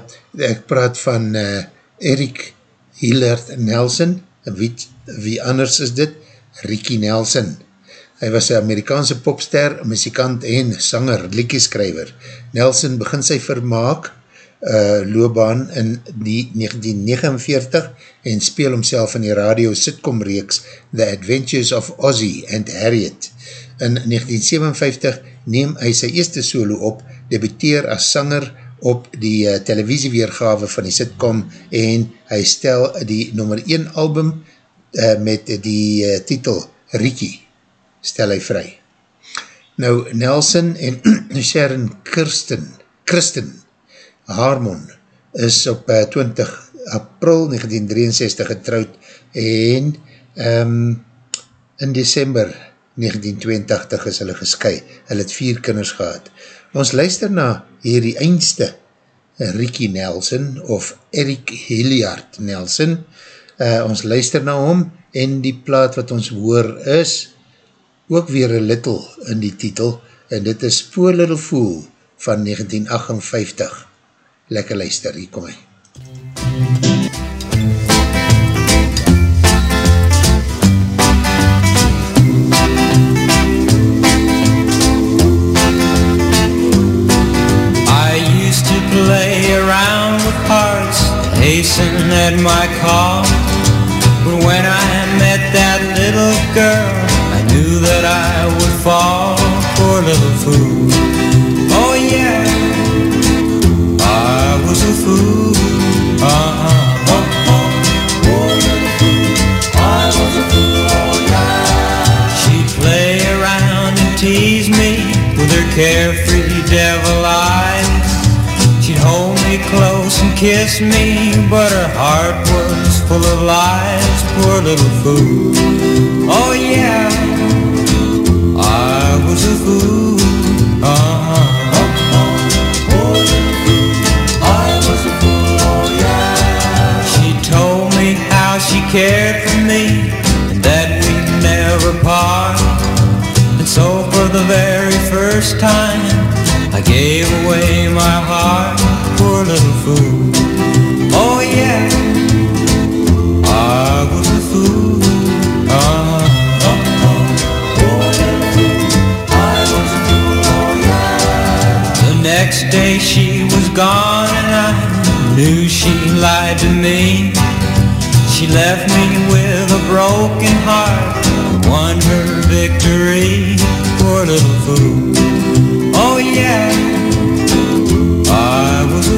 ek praat van uh, Erik Hillard Nelson. Wie, wie anders is dit? Ricky Nelson. Hy was een Amerikaanse popster, muzikant en sanger, liedjeskrijver. Nelson begin sy vermaak uh, loopbaan in die 1949 en speel homself in die radio sitcom reeks The Adventures of Ozzy and Harriet. In 1957 neem hy sy eerste solo op, debuteer as sanger op die uh, televisieweergave van die sitcom en hy stel die nummer 1 album uh, met die uh, titel Ricky, stel hy vry. Nou, Nelson en Sharon Kirsten, Kirsten Harmon is op uh, 20 april 1963 getrouwd en um, in december 1982 is hulle gesky. Hulle het vier kinders gehad. Ons luister na hier die eindste Ricky Nelson of Eric Hilliard Nelson. Uh, ons luister na hom en die plaat wat ons hoor is ook weer een little in die titel en dit is Poor Little Fool van 1958 lekker luister, hier kom hy. I devil eyes. She'd hold me close and kiss me, but her heart was full of lies. Poor little fool. Oh yeah, I was a fool. Uh-huh. She told me how she cared for me and that we'd never part. And so for the very first time, away my heart, poor little fool. Oh yeah, I was a fool. Uh-huh. The next day she was gone and I knew she lied to me. She left me with a broken heart, won her victory, poor little fool. Oh yeah,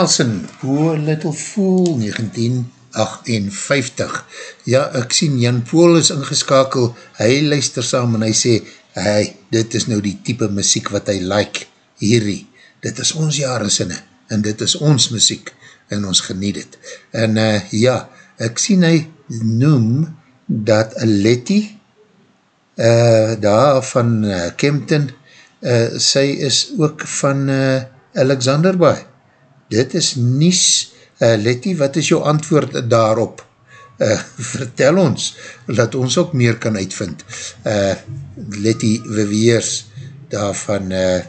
Nelson, Poor Little Fool, 1958. Ja, ek sien Jan Pool is ingeskakel, hy luister saam en hy sê, hey, dit is nou die type muziek wat hy like, hierdie, dit is ons jare sinne, en dit is ons muziek, en ons geniet het. En uh, ja, ek sien hy noem, dat Letty, uh, daar van uh, Kempton, uh, sy is ook van uh, Alexanderbaai. Dit is nies, uh, Letty, wat is jou antwoord daarop? Uh, vertel ons, dat ons ook meer kan uitvind. Uh, Letty Viviers, daarvan, uh,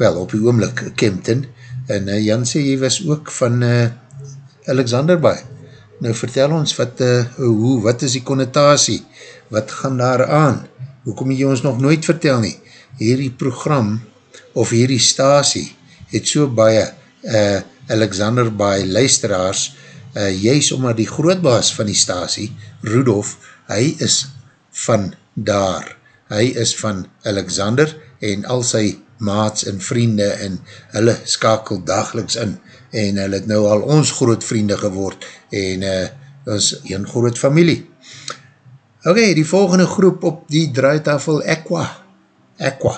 wel, op die oomlik, Kempton, en uh, Jan sê, jy was ook van uh, Alexanderbaai. Nou vertel ons, wat, uh, hoe, wat is die connotatie? Wat gaan daar aan? Hoe kom jy ons nog nooit vertel nie? Hierdie program, of hierdie stasie, het so baie uh, Alexander by luisteraars, uh, juist omdat die grootbaas van die stasie, Rudolf, hy is van daar. Hy is van Alexander en al sy maats en vriende en hulle skakel dageliks in en hulle het nou al ons groot vriende geword en uh, ons een groot familie. Ok, die volgende groep op die draaitafel, Equa. Equa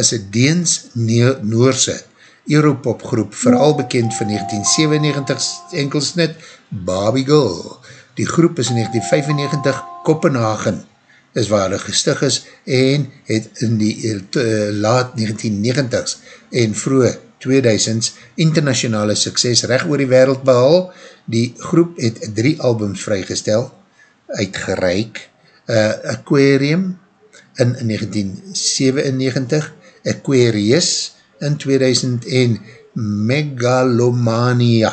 is een Deens Noorse Europop groep, vooral bekend van 1997 enkelsnit Barbie Girl. Die groep is in 1995 Kopenhagen is waar hulle gestig is en het in die uh, laat 1990s en vroeg 2000s internationale sukses recht oor die wereld behal. Die groep het drie albums vrygestel, uitgereik, uh, Aquarium in 1997, Aquarius in 2000 en Megalomania,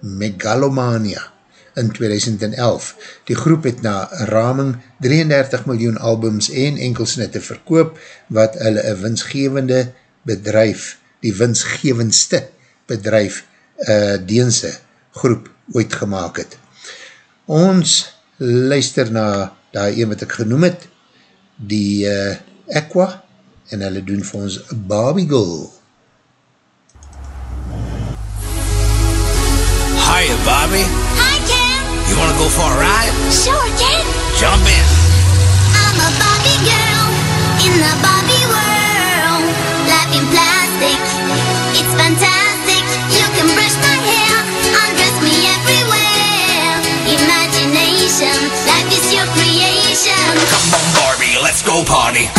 Megalomania in 2011. Die groep het na raming 33 miljoen albums en enkelsnitte verkoop, wat hulle een winsgevende bedrijf, die winsgevendste bedrijf, uh, Deense groep ooit gemaakt het. Ons luister na die een wat ek genoem het, die uh, Aqua, en hulle doen vir ons Barbie Girl. Hiya, Bobby. Hi, Ken. You wanna go for a ride? Sure, Ken. Jump in. I'm a Barbie girl in the Barbie world. Life in plastic, it's fantastic. You can brush my hair, undress me everywhere. Imagination, life is your creation. Come on, Barbie, let's go party.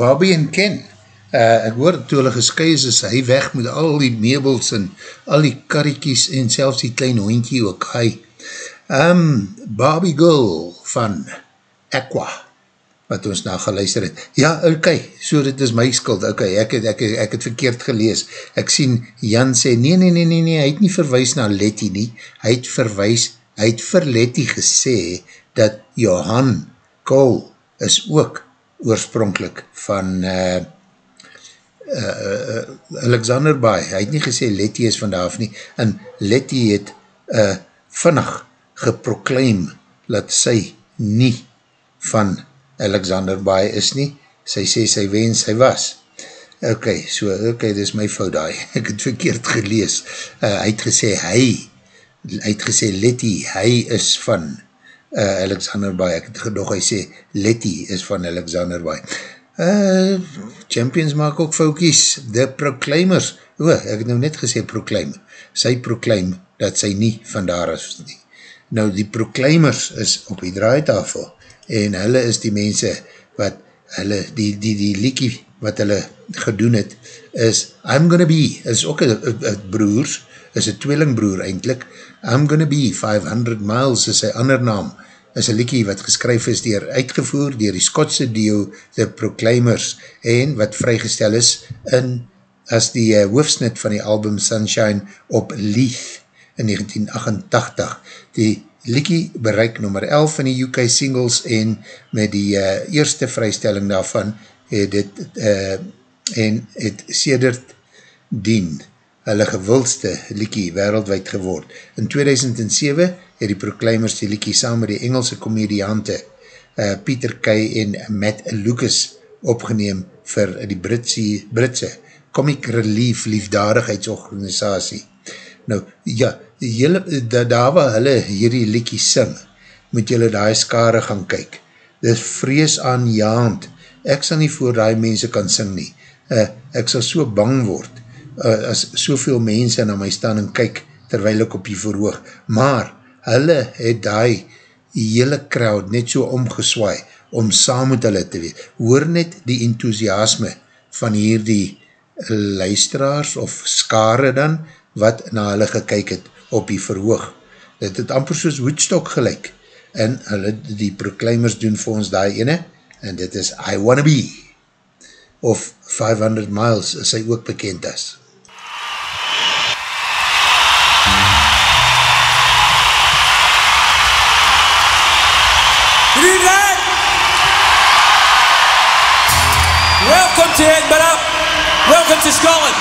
Bobby en Ken, uh, ek hoor toe hulle geskui is, is hy weg met al die meubels en al die karriekies en selfs die klein hondkie ook, hy. Um, Barbie Girl van Aqua, wat ons nou geluister het. Ja, okay, so dit is my skuld, okay, ek, het, ek, ek het verkeerd gelees. Ek sien Jan sê, nee, nee, nee, nee, nee, hy het nie verwijs na Letty nie, hy het verwijs, hy het vir Letty gesê, dat Johan Kool is ook oorspronkelijk van uh, uh, Alexander Bay, hy het nie gesê Letty is van daar af nie, en Letty het uh, vinnig geproclaim, dat sy nie van Alexander Bay is nie, sy sê sy wens sy was. Ok, so, ok, dit is my fout daai, ek het verkeerd gelees, uh, hy het gesê hy, hy het gesê Letty, hy is van uh, Alexander Bay, ek het gedog, hy sê Letty is van Alexander Bay. Uh, champions maak ook foukies, the proclaimers, o, ek het nou net gesê proclaim, sy proclaim dat sy nie van daar is nie. Nou die proclaimers is op die draaitafel en hulle is die mense wat hulle, die, die, die liekie wat hulle gedoen het is I'm Gonna Be, is ook een broers, is een tweelingbroer eindelijk, I'm Gonna Be 500 Miles is sy ander naam, is een liekie wat geskryf is dier uitgevoer dier die Skotse dio The Proclaimers en wat vrygestel is in as die uh, hoofsnit van die album Sunshine op Leith in 1988. Die Likkie bereik nummer 11 van die UK singles en met die uh, eerste vrystelling daarvan het dit uh, en het sedert dien hulle gewildste Likkie wereldwijd geword. In 2007 het die Proclaimers die Likkie saam met die Engelse komediante uh, Peter Kay en Matt Lucas opgeneem vir die Britse, Britse Comic Relief Liefdadigheidsorganisatie. Nou, ja, jylle, da, daar waar hulle hierdie liekie sing, moet jylle die skare gaan kyk. Dit is vrees aanjaand. Ek sal nie voor die mense kan sing nie. Uh, ek sal so bang word, uh, as soveel mense na my staan en kyk, terwijl ek op die verhoog. Maar, hulle het die hele crowd net so omgeswaai, om saam met hulle te weet. Hoor net die enthousiasme van hierdie luisteraars of skare dan, wat na hulle gekyk het op die verhoog. Dit het amper soos Woodstock gelijk. En hulle, die proclaimers doen vir ons die ene, en dit is I Wanna Be, of 500 Miles, is hy ook bekend as. That? Welcome to Edinburgh. Welcome to Scotland.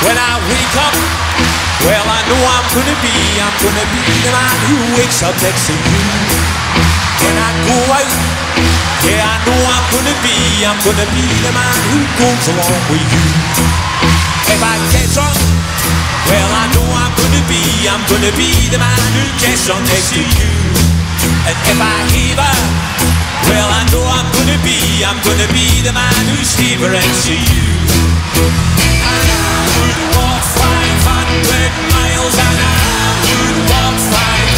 When I wake up, well, I know I'm gonna be, I'm gonna be the man who wakes up next to you. When I go out, yeah, I know I'm gonna be, I'm gonna be the man who goes along with you. If I get drunk, well, I know I'm gonna be, I'm gonna be the man who gets drunk next to you. And if I heaver, well, I know I'm gonna be, I'm gonna be the man who's heaver next to you. And I would walk 500 miles and I would walk 500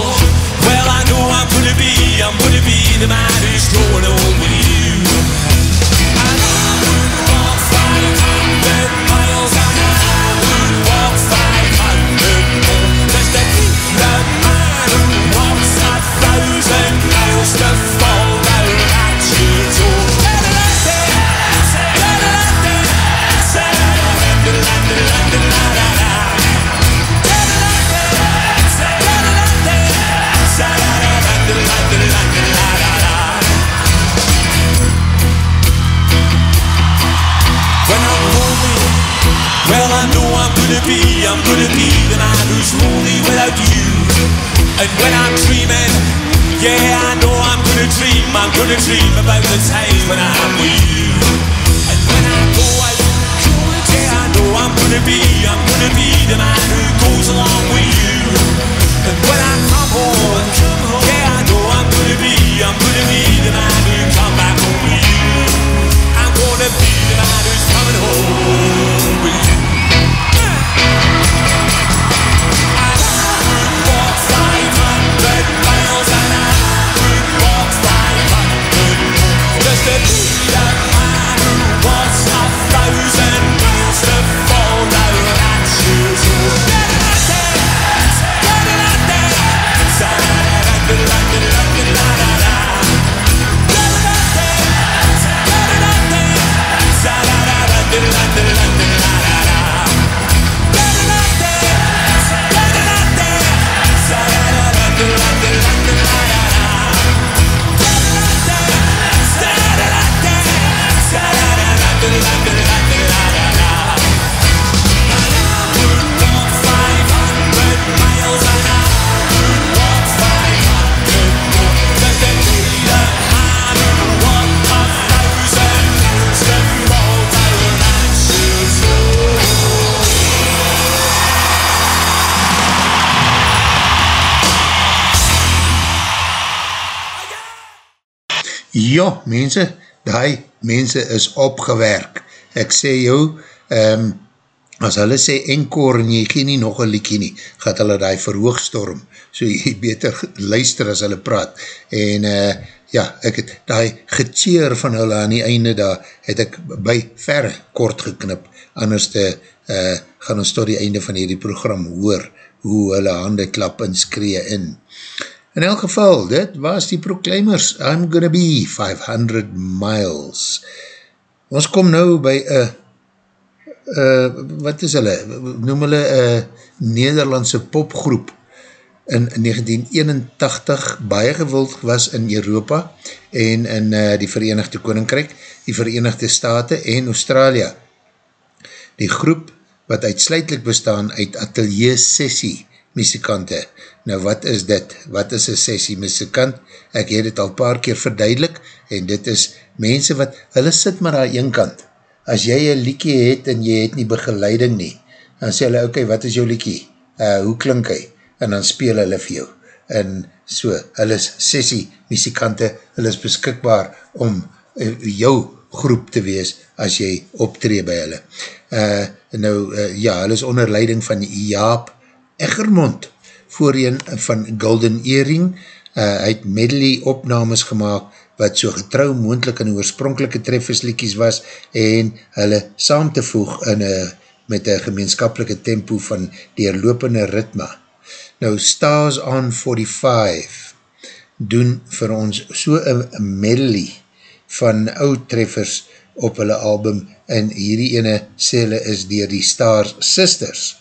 well, I know I'm gonna be, I'm gonna be the man who's going home with you. And I would walk 500 mense, die mense is opgewerk. Ek sê jou, um, as hulle sê encore en jy gee nie nog een liekie nie, gaat hulle die verhoogstorm, so jy beter luister as hulle praat. En uh, ja, ek het die gecheer van hulle aan die einde daar, het ek by verre kort geknip, anders te uh, gaan ons tot die einde van hierdie program hoor, hoe hulle hande klap en skree in. In elk geval, dit was die proclaimers, I'm gonna be 500 miles. Ons kom nou by een, uh, wat is hulle, noem hulle een Nederlandse popgroep in 1981 baie gewild was in Europa en in uh, die Verenigde Koninkrijk, die Verenigde Staten en Australië. Die groep wat uitsluitlik bestaan uit atelier sessie muzikante. Nou wat is dit? Wat is een sessie muzikant? Ek het het al paar keer verduidelik en dit is mense wat, hulle sit maar aan een kant. As jy een liekie het en jy het nie begeleiding nie, dan sê hulle, oké, okay, wat is jou liekie? Uh, hoe klink hy? En dan speel hulle vir jou. En so, hulle is sessie muzikante, hulle is beskikbaar om uh, jou groep te wees as jy optree by hulle. Uh, nou, uh, ja, hulle is onder leiding van Jaap Egermond, voorheen van Golden Earring, uh, hy het medley opnames gemaakt wat so getrouw moendlik in oorspronkelike trefferslikies was en hulle saam te voeg in a, met een gemeenskapelike tempo van deurlopende ritme. Nou, Stars on 45 doen vir ons so een medley van oud treffers op hulle album en hierdie ene sê hulle is dier die Stars Sisters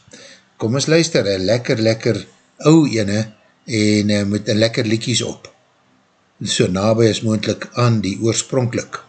kom ons luister, een lekker, lekker ou ene, en uh, met een lekker liekies op. So nabij is moendlik aan die oorspronklik.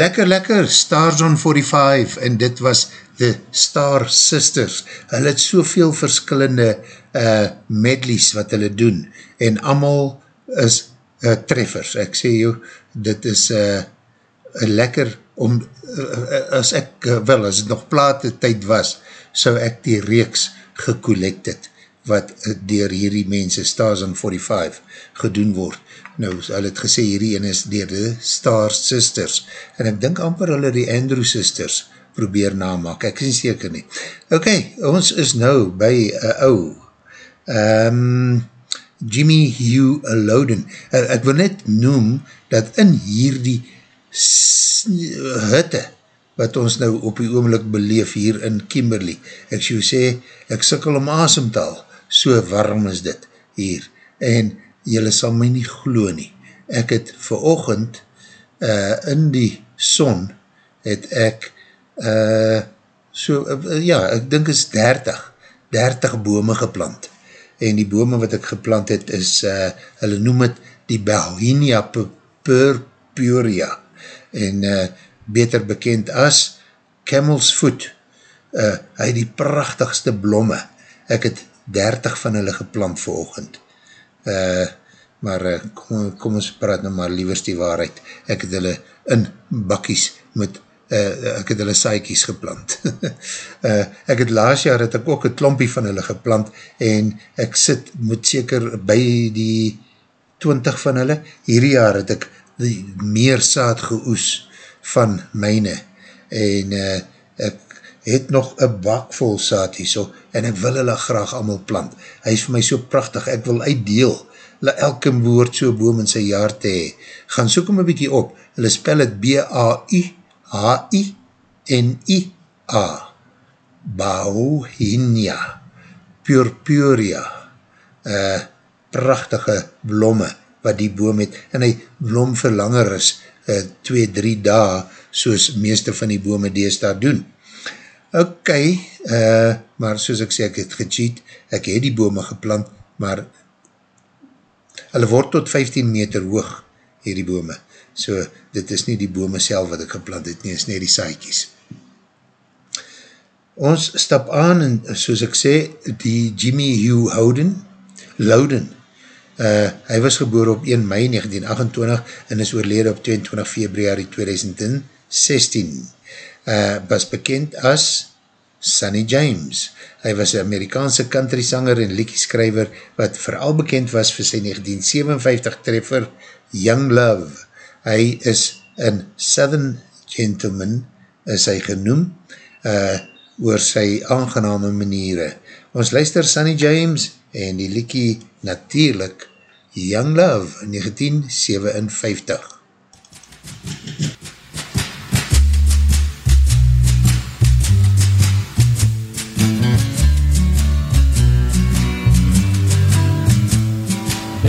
Lekker, lekker, Stars on 45, en dit was The Star Sisters. Hulle het soveel verskillende uh, medleys wat hulle doen, en allemaal is uh, treffers. Ek sê jou, dit is uh, lekker om, uh, as ek, uh, wel, as het nog plate tyd was, sou ek die reeks gecollected, wat uh, dier hierdie mense, Stars on 45, gedoen word. Nou, hulle het gesê, hierdie ene is dier de Star Sisters, en ek dink amper hulle die Andrew Sisters probeer namaak, ek is nie seker nie. Ok, ons is nou by uh, ou, um, Jimmy Hugh Loudon. Uh, ek wil net noem, dat in hierdie hitte, wat ons nou op die oomlik beleef hier in Kimberley, ek sê, ek sikkel om asemtaal, so warm is dit hier, en jylle sal my nie glo nie. Ek het verochend uh, in die son het ek uh, so, uh, ja, ek dink is 30, 30 bome geplant. En die bome wat ek geplant het is, uh, hulle noem het die Bauhinia purpurea en uh, beter bekend as Camel's Foot. Uh, hy die prachtigste blomme. Ek het 30 van hulle geplant verochend. Uh, maar uh, kom, kom ons praat nou maar liewers die waarheid. Ek het hulle in bakkies met, uh, ek het hulle saaikies geplant. uh, ek het laas jaar het ek ook een klompie van hulle geplant en ek sit, moet seker by die 20 van hulle. Hierdie jaar het ek meer saad geoes van myne en uh, ek het nog een bak vol saad hier so, en ek wil hulle graag allemaal plant. Hy is vir my so prachtig, ek wil uitdeel, hulle elke woord so boom in sy jaar te hee. Gaan soek hom een bykie op, hulle spel het B-A-I-H-I-N-I-A Bauhinia Purpurea uh, prachtige blomme wat die boom het, en hy blom vir langer as 2-3 uh, dae, soos meeste van die bome dees daar doen. Ok, uh, maar soos ek sê, ek het gecheat, ek het die bome geplant, maar hulle word tot 15 meter hoog, hierdie bome. So, dit is nie die bome self wat ek geplant het, nie, is nie die saaikies. Ons stap aan, en soos ek sê, die Jimmy Hugh Howden, Loudon, uh, hy was geboor op 1 mei 1928, en is oorlede op 22 februari 2016, uh, was bekend as Sonny James. Hy was een Amerikaanse country sanger en liedjeskrijver wat vooral bekend was vir sy 1957 treffer Young Love. Hy is een Southern Gentleman, is hy genoem, uh, oor sy aangename maniere. Ons luister Sonny James en die liedjie natuurlijk Young Love 1957.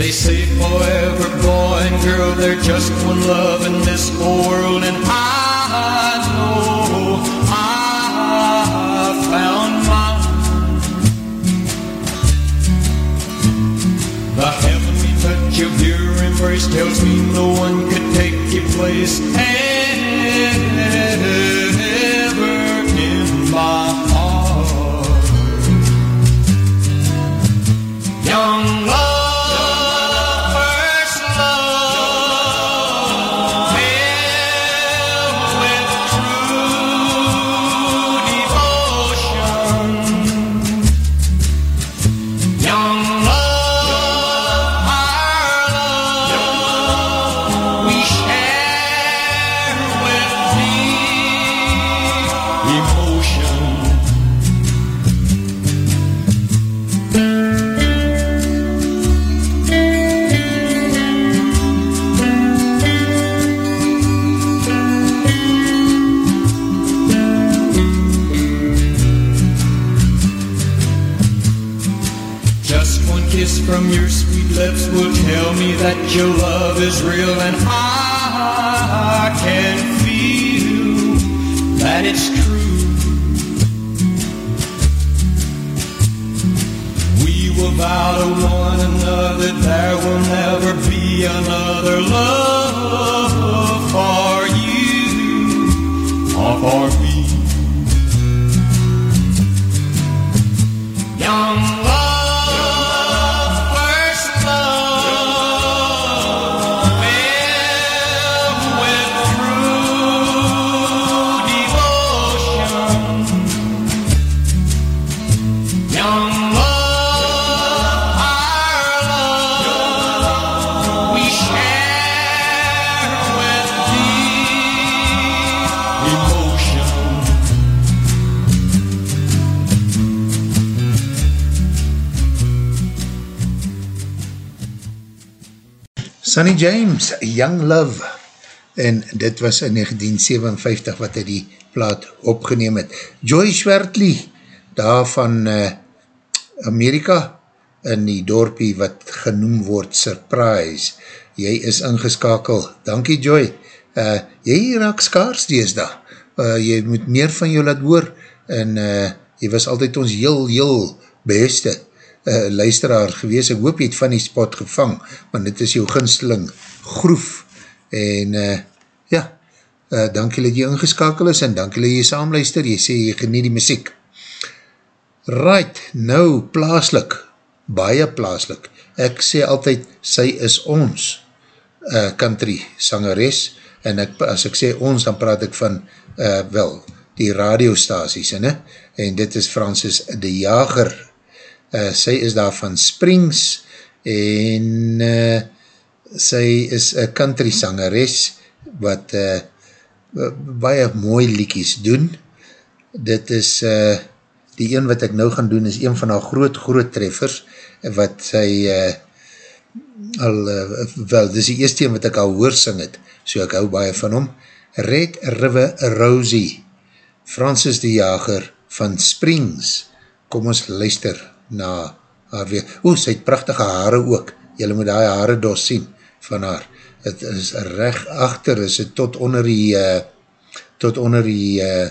They say forever, boy and girl, they're just one love in this world, and I know I found mine. The heavenly touch of your embrace tells me no one could take your place ever Young Love, en dit was in 1957 wat hy die plaat opgeneem het. Joy Schwertley, daar van uh, Amerika, in die dorpie wat genoem word Surprise. Jy is ingeskakel. Dankie Joy. Uh, jy raak skaars dees da. Uh, jy moet meer van jou laat hoor, en uh, jy was altyd ons heel, heel beste uh, luisteraar gewees, ek hoop jy het van die spot gevang, want dit is jou ginsteling groef, en uh, ja, uh, dankie dat jy ingeskakel is, en dankie dat jy saamluister, jy sê jy geniet die muziek. Right, nou plaaslik, baie plaaslik, ek sê altyd, sy is ons uh, country sangeres, en ek, as ek sê ons, dan praat ek van, uh, wel, die radiostasies, en, en dit is Francis de Jager, uh, sy is daar van Springs, en uh, sy is een country sangeres, wat uh, baie mooi liekies doen, dit is, uh, die een wat ek nou gaan doen, is een van haar groot, groot treffers, wat sy, uh, al, uh, wel, dis die eerste een wat ek al hoor sing het, so ek hou baie van hom, Red River Rosie, Francis de Jager van Springs, kom ons luister na haar weer, oe, sy het prachtige haare ook, jylle moet die haare dos sien van haar, het is recht achter, is het tot onder die, uh, tot onder die, uh,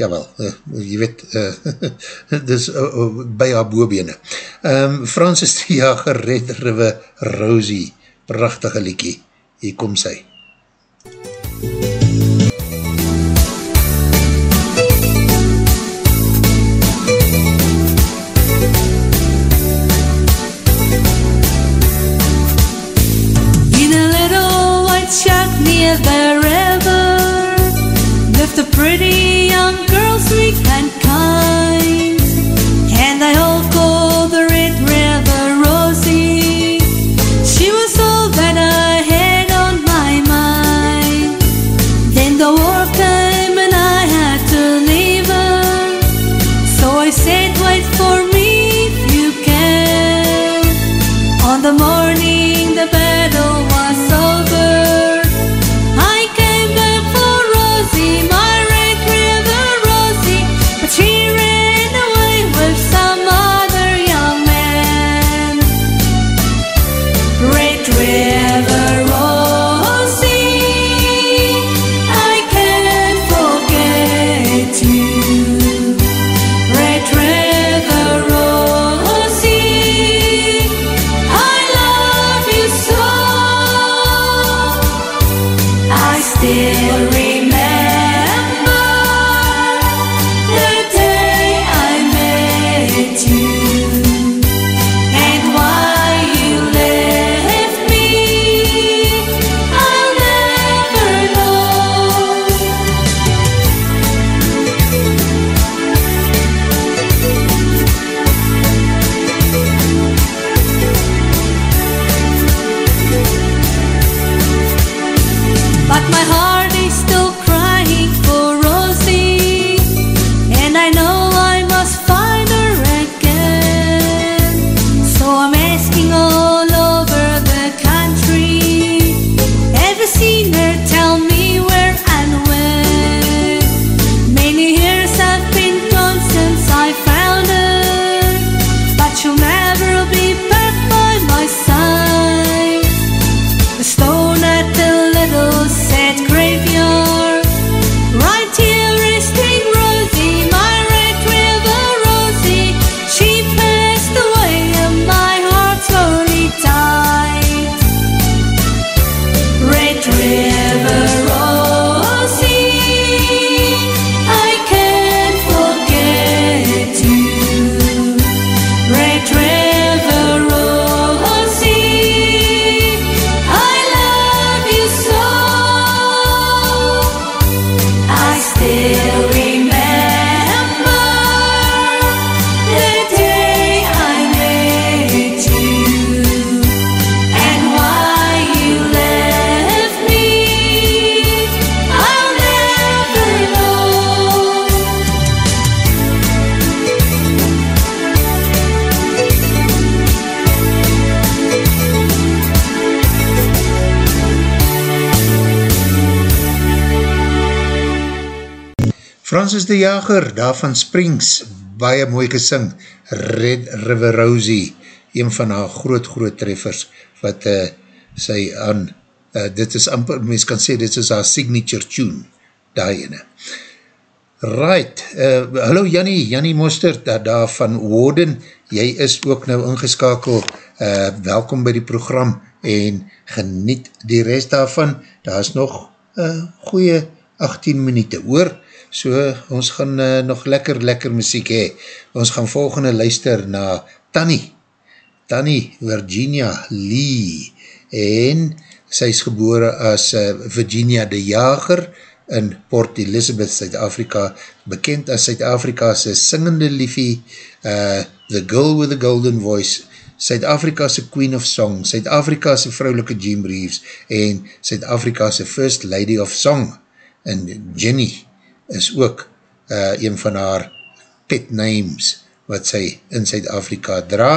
jawel, uh, jy weet, uh, dis uh, uh, by haar boobene. Um, Francis de Jager, Red River Rosie, prachtige liekie, hier kom sy. In Jager, daar van Springs, baie mooi gesing, Red River Rosie, een van haar groot, groot treffers, wat uh, sy aan, uh, dit is amper, mens kan sê, dit is haar signature tune, die ene. Right, uh, hallo Jannie, Jannie Mostert, daar, daar van Warden, jy is ook nou ingeskakel, uh, welkom by die program, en geniet die rest daarvan, daar is nog uh, goeie 18 minuut oor, so ons gaan uh, nog lekker, lekker muziek hee. Ons gaan volgende luister na Tanny, Tanny Virginia Lee, en sy is gebore as uh, Virginia de Jager, in Port Elizabeth, Suid-Afrika, bekend as Suid-Afrika's singende liefie, uh, The Girl with the Golden Voice, Suid-Afrika's Queen of Song, Suid-Afrika's vrouwelike Jim Reeves, en Suid-Afrika's First Lady of Song, en Jenny is ook uh, een van haar pet names, wat sy in Suid-Afrika dra.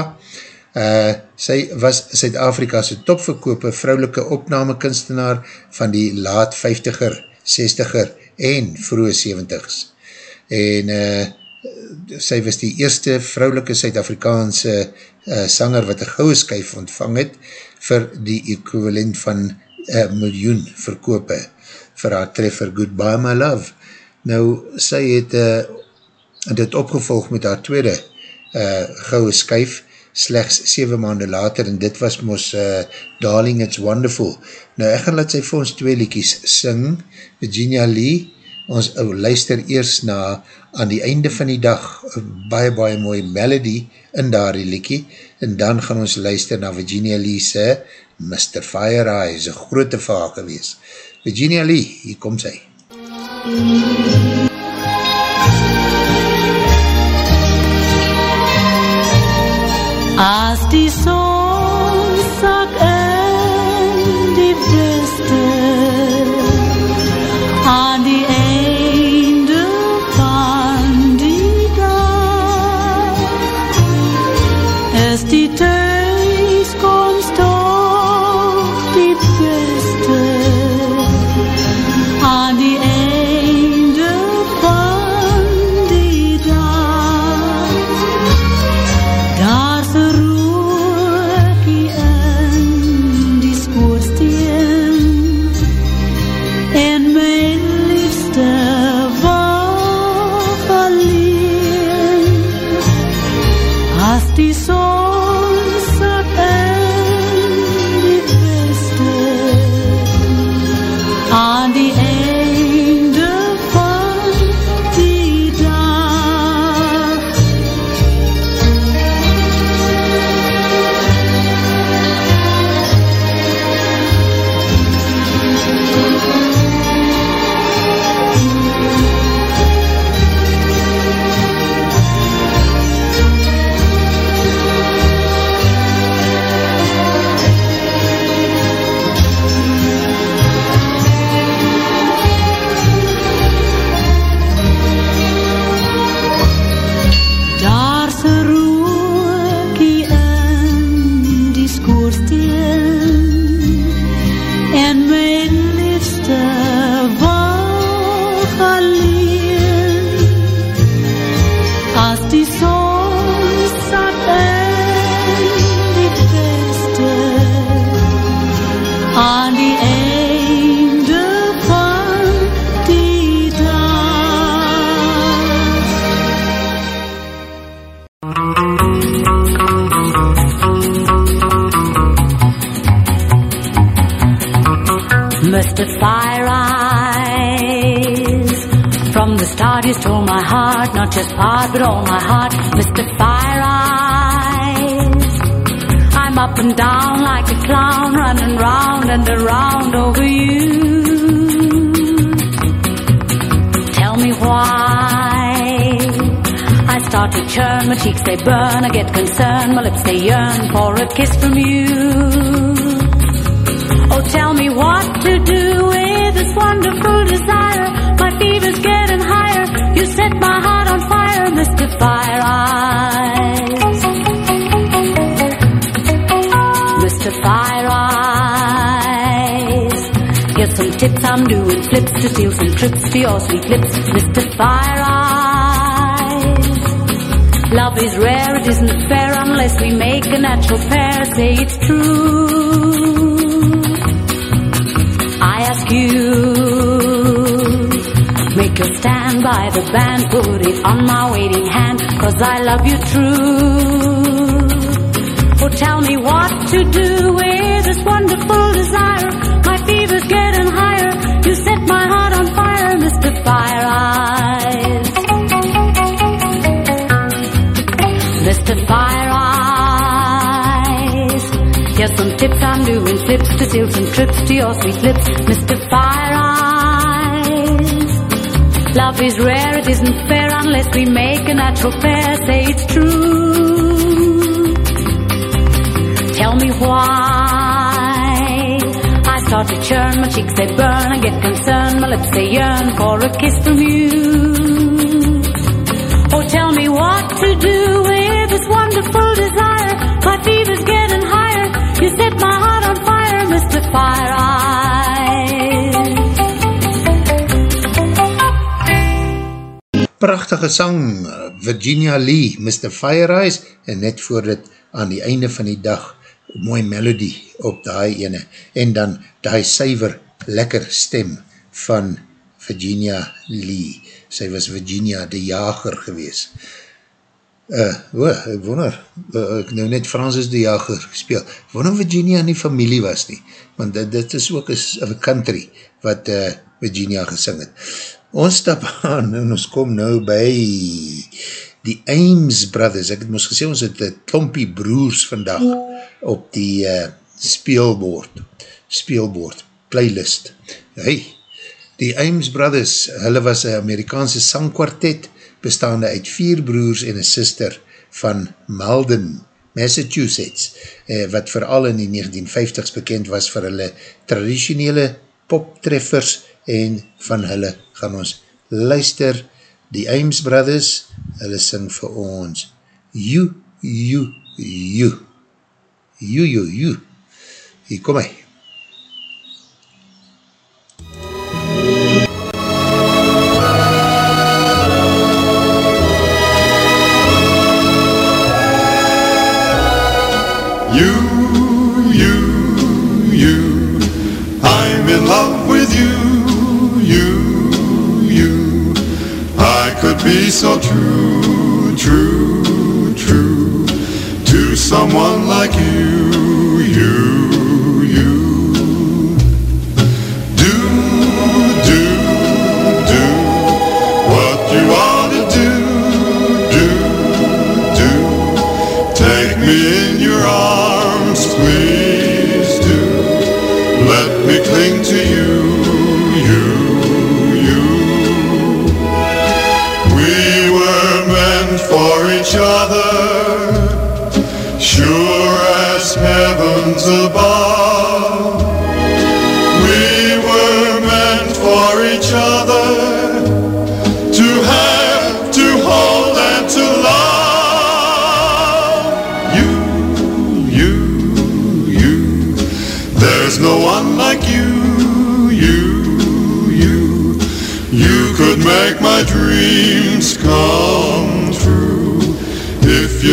Uh, sy was Suid-Afrika's topverkope vrouwelike opname kunstenaar van die laat 50er 60er en vroege 70s. En uh, sy was die eerste vrouwelike Suid-Afrikaanse uh, sanger wat een gouwe skuif ontvang het vir die equivalent van uh, miljoen verkope vir haar treffer Goodbye My Love. Nou, sy het uh, dit opgevolg met haar tweede uh, gouwe skuif slechts 7 maanden later en dit was mos uh, Darling It's Wonderful. Nou ek gaan laat sy vir ons twee liekies sing, Virginia Lee, ons uh, luister eers na aan die einde van die dag, baie baie mooi melody in daar die liekie, en dan gaan ons luister na Virginia Lee se Mr. Fire Eyes, een grote vaag gewees. Virginia Lee, hier kom sy. As the song Mr. Fire Eyes. From the start, you stole my heart, not just part, but all my heart, Mr. Fire Eyes. I'm up and down like a clown, running round and around over you. Tell me why. I start to churn, my cheeks they burn, I get concerned, my lips they yearn for a kiss from you. Oh, tell me what to do with this wonderful desire. My fever's getting higher. You set my heart on fire, Mr. Fire Eyes. Mr. Fire Eyes. Here's some tips I'm doing flips to steal some trips to your sweet lips, Mr. Fire Eyes. Love is rare, it isn't fair unless we make a natural pair. Say it's true. You, make your stand by the band, put it on my waiting hand, cause I love you true. Oh, tell me what to do with this wonderful desire. My fever's getting higher. You set my heart on fire, Mr. Fire Eyes. Mr. Fire Eyes. Here's some tips I'm doing flips to steal some trips to your sweet lips, Mr. Fire Eyes. Love is rare, it isn't fair unless we make a natural pair. Say it's true. Tell me why I start to churn, my cheeks they burn, I get concerned, my lips they yearn for a kiss from you. Oh, tell me what to do with this wonderful desire. My fever's getting. You set my heart on fire, Mr. Fire Eyes. Prachtige sang, Virginia Lee, Mr. Fire Eyes, en net voor dit aan die einde van die dag, mooi melody op die ene, en dan die syver, lekker stem van Virginia Lee. Sy was Virginia de Jager gewees. Uh, oh, ek wonder, uh, ek nou net Francis de Jager gespeel, ek wonder Virginia nie familie was nie, want dit, dit is ook een country wat uh, Virginia gesing het. Ons stap aan en ons kom nou by die Ames Brothers, ek het ons gesê, ons het klompie broers vandag op die uh, speelboord, speelboord, playlist. Hey, die Ames Brothers, hulle was een Amerikaanse sangkwartet, bestaande uit vier broers en een sister van Malden, Massachusetts, eh, wat vooral in die 1950s bekend was vir hulle traditionele poptreffers en van hulle gaan ons luister, die Ames Brothers, hulle sing vir ons You, You, You You, You, You Hier kom hy so true, true, true to someone like you,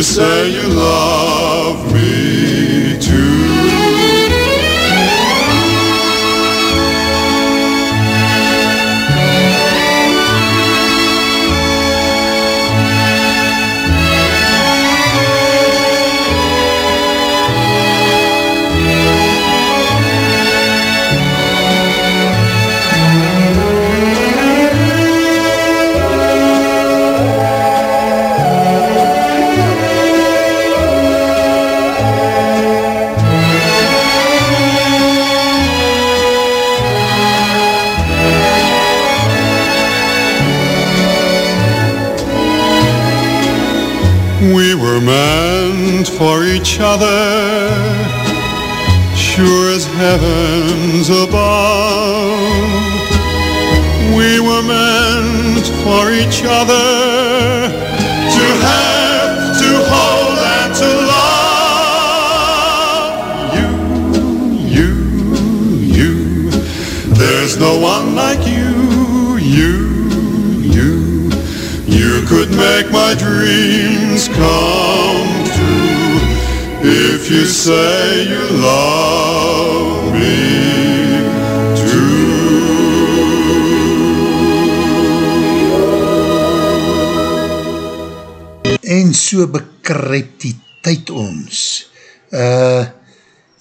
say you love each other, sure as heavens above. We were meant for each other If you say you love me En so bekryp die tyd ons. Uh,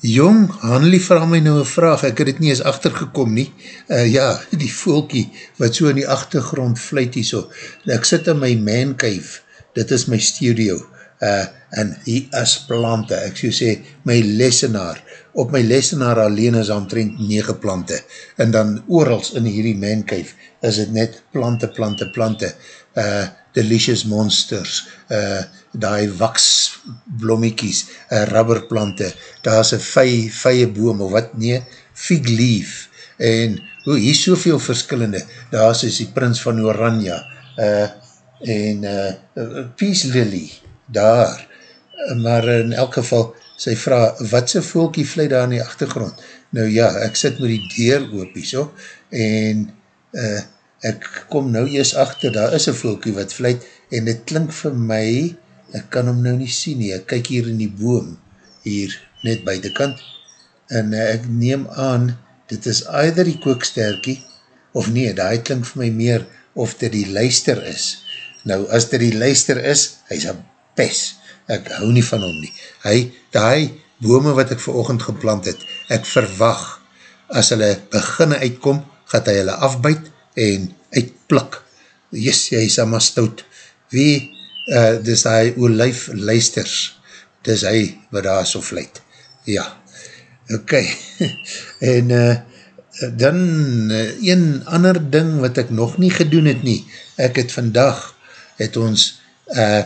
jong, Hanlie vraag my nou een vraag, ek het het nie eens achtergekom nie. Uh, ja, die voelkie wat so in die achtergrond vluit hier so. Ek sit in my man cave, dit is my studio, uh, en hier is plante, ek so sê, my lesenaar, op my lesenaar alleen is omtrent 9 plante, en dan oorals in hierdie man cave, is het net plante, plante, plante, uh, delicious monsters, uh, die waksblommekies, uh, rubberplante, daar is een vye, vye boom, of wat? Nie, fig leaf, en hoe, hier is soveel verskillende, daar is die prins van Oranje, uh, en uh, peace lily, daar, maar in elk geval, sy vraag, wat sy voelkie vlui daar in die achtergrond? Nou ja, ek sit met die deur oopie so, en uh, ek kom nou eers achter, daar is een voelkie wat vluit, en dit klink vir my, ek kan hom nou nie sien nie, ek kyk hier in die boom, hier net buitenkant, en uh, ek neem aan, dit is either die kooksterkie, of nee, daar klink vir my meer, of dit die luister is. Nou, as dit die luister is, hy is een pes, ek hou nie van hom nie. Hy, die bome wat ek verochend geplant het, ek verwag, as hulle beginne uitkom, gaat hy hulle afbuit, en uitplik. Yes, jy is allemaal stout. Wie, uh, dis hy olijf luisters, dis hy wat daar so vluit. Ja, ok. en uh, dan uh, een ander ding wat ek nog nie gedoen het nie, ek het vandag, het ons uh,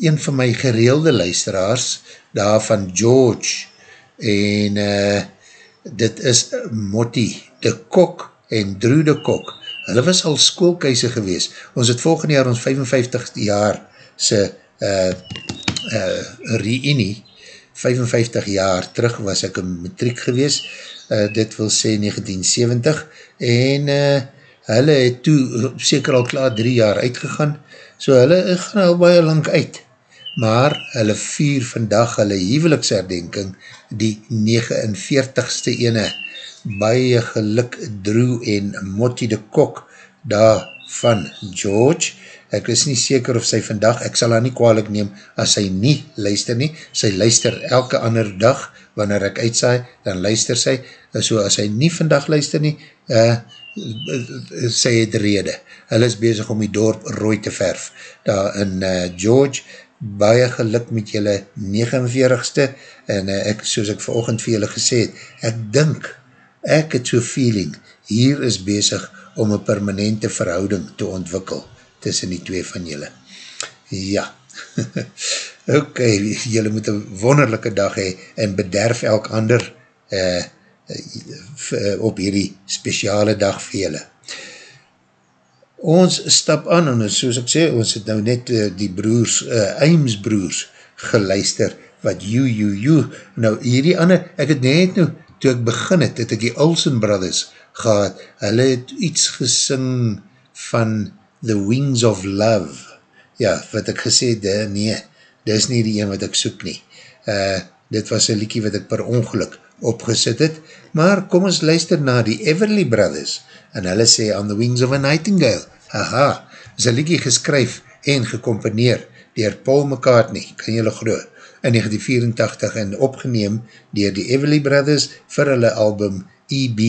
een van my gereelde luisteraars, daar van George, en uh, dit is Motti de Kok en Drew de Kok. Hulle was al skoolkuise gewees. Ons het volgende jaar ons 55 jaar se uh, uh, reunie, 55 jaar terug was ek in matriek gewees, uh, dit wil sê 1970, en uh, hulle het toe seker al klaar drie jaar uitgegaan, so hulle gaan al baie lang uit, maar hulle vier vandag hulle huweliksherdenking, die 49ste ene, baie geluk Drew en Motti de Kok, daar van George, ek is nie seker of sy vandag, ek sal haar nie kwalijk neem, as sy nie luister nie, sy luister elke ander dag, wanneer ek uitsaai, dan luister sy, so as sy nie vandag luister nie, uh, sy het rede, hulle is bezig om die dorp rooi te verf, daar in uh, George, baie geluk met julle 49ste, en uh, ek, soos ek verochend vir julle gesê het, ek dink, ek het so feeling, hier is bezig om een permanente verhouding te ontwikkel, tussen die twee van julle. Ja, ok, julle moet een wonderlijke dag hee, en bederf elk ander uh, op hierdie speciale dag vir julle. Ons stap aan, en soos ek sê, ons het nou net uh, die broers, uh, Eims broers, geluister, wat you, you, you, nou hierdie ander, ek het net nou, toe ek begin het, het ek die Olsen Brothers gehad, hulle het iets gesing van The Wings of Love, ja, wat ek gesê het, nee, dit is nie die een wat ek soek nie, uh, dit was een liekie wat ek per ongeluk opgesit het, maar kom ons luister na die Everly Brothers, en hulle sê On the Wings of a Nightingale, haha, is een liekie geskryf en gecomponeer dier Paul McCartney, kan jylle groe, in 1984 en opgeneem dier die Everly Brothers vir hulle album EB.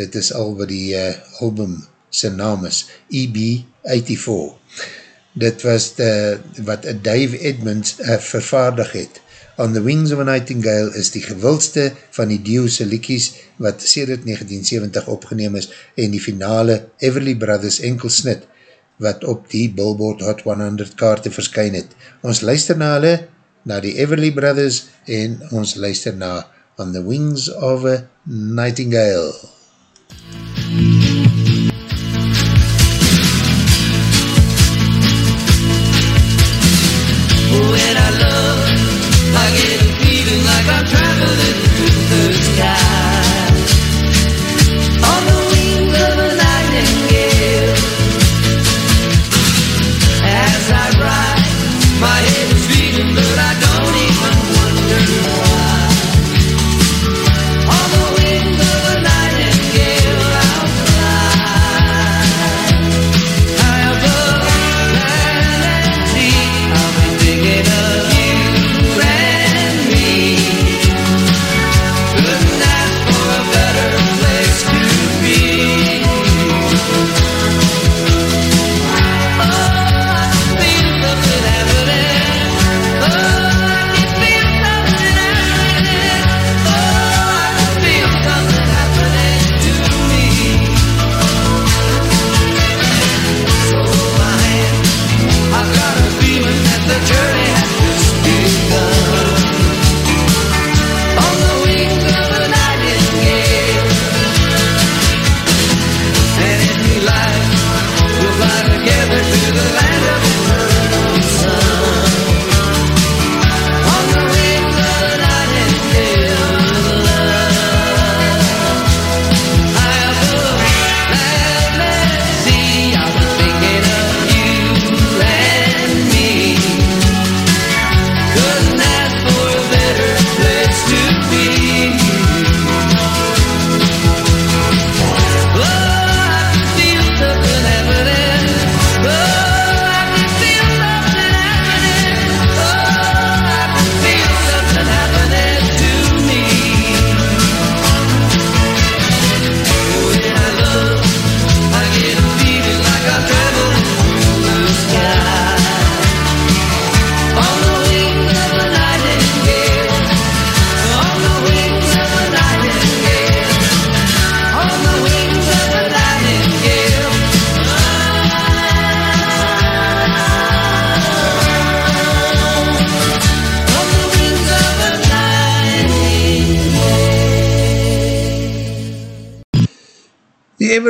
Dit is al wat die uh, album sy naam is, EB84. Dit was de, wat Dave Edmonds uh, vervaardig het. On the Wings of a Nightingale is die gewildste van die Dio'se liekies wat sedert 1970 opgeneem is en die finale Everly Brothers enkelsnit wat op die Billboard Hot 100 kaarte verskyn het. Ons luister na hulle, na die Everly Brothers en ons luister na On the Wings of a Nightingale. When I'm traveling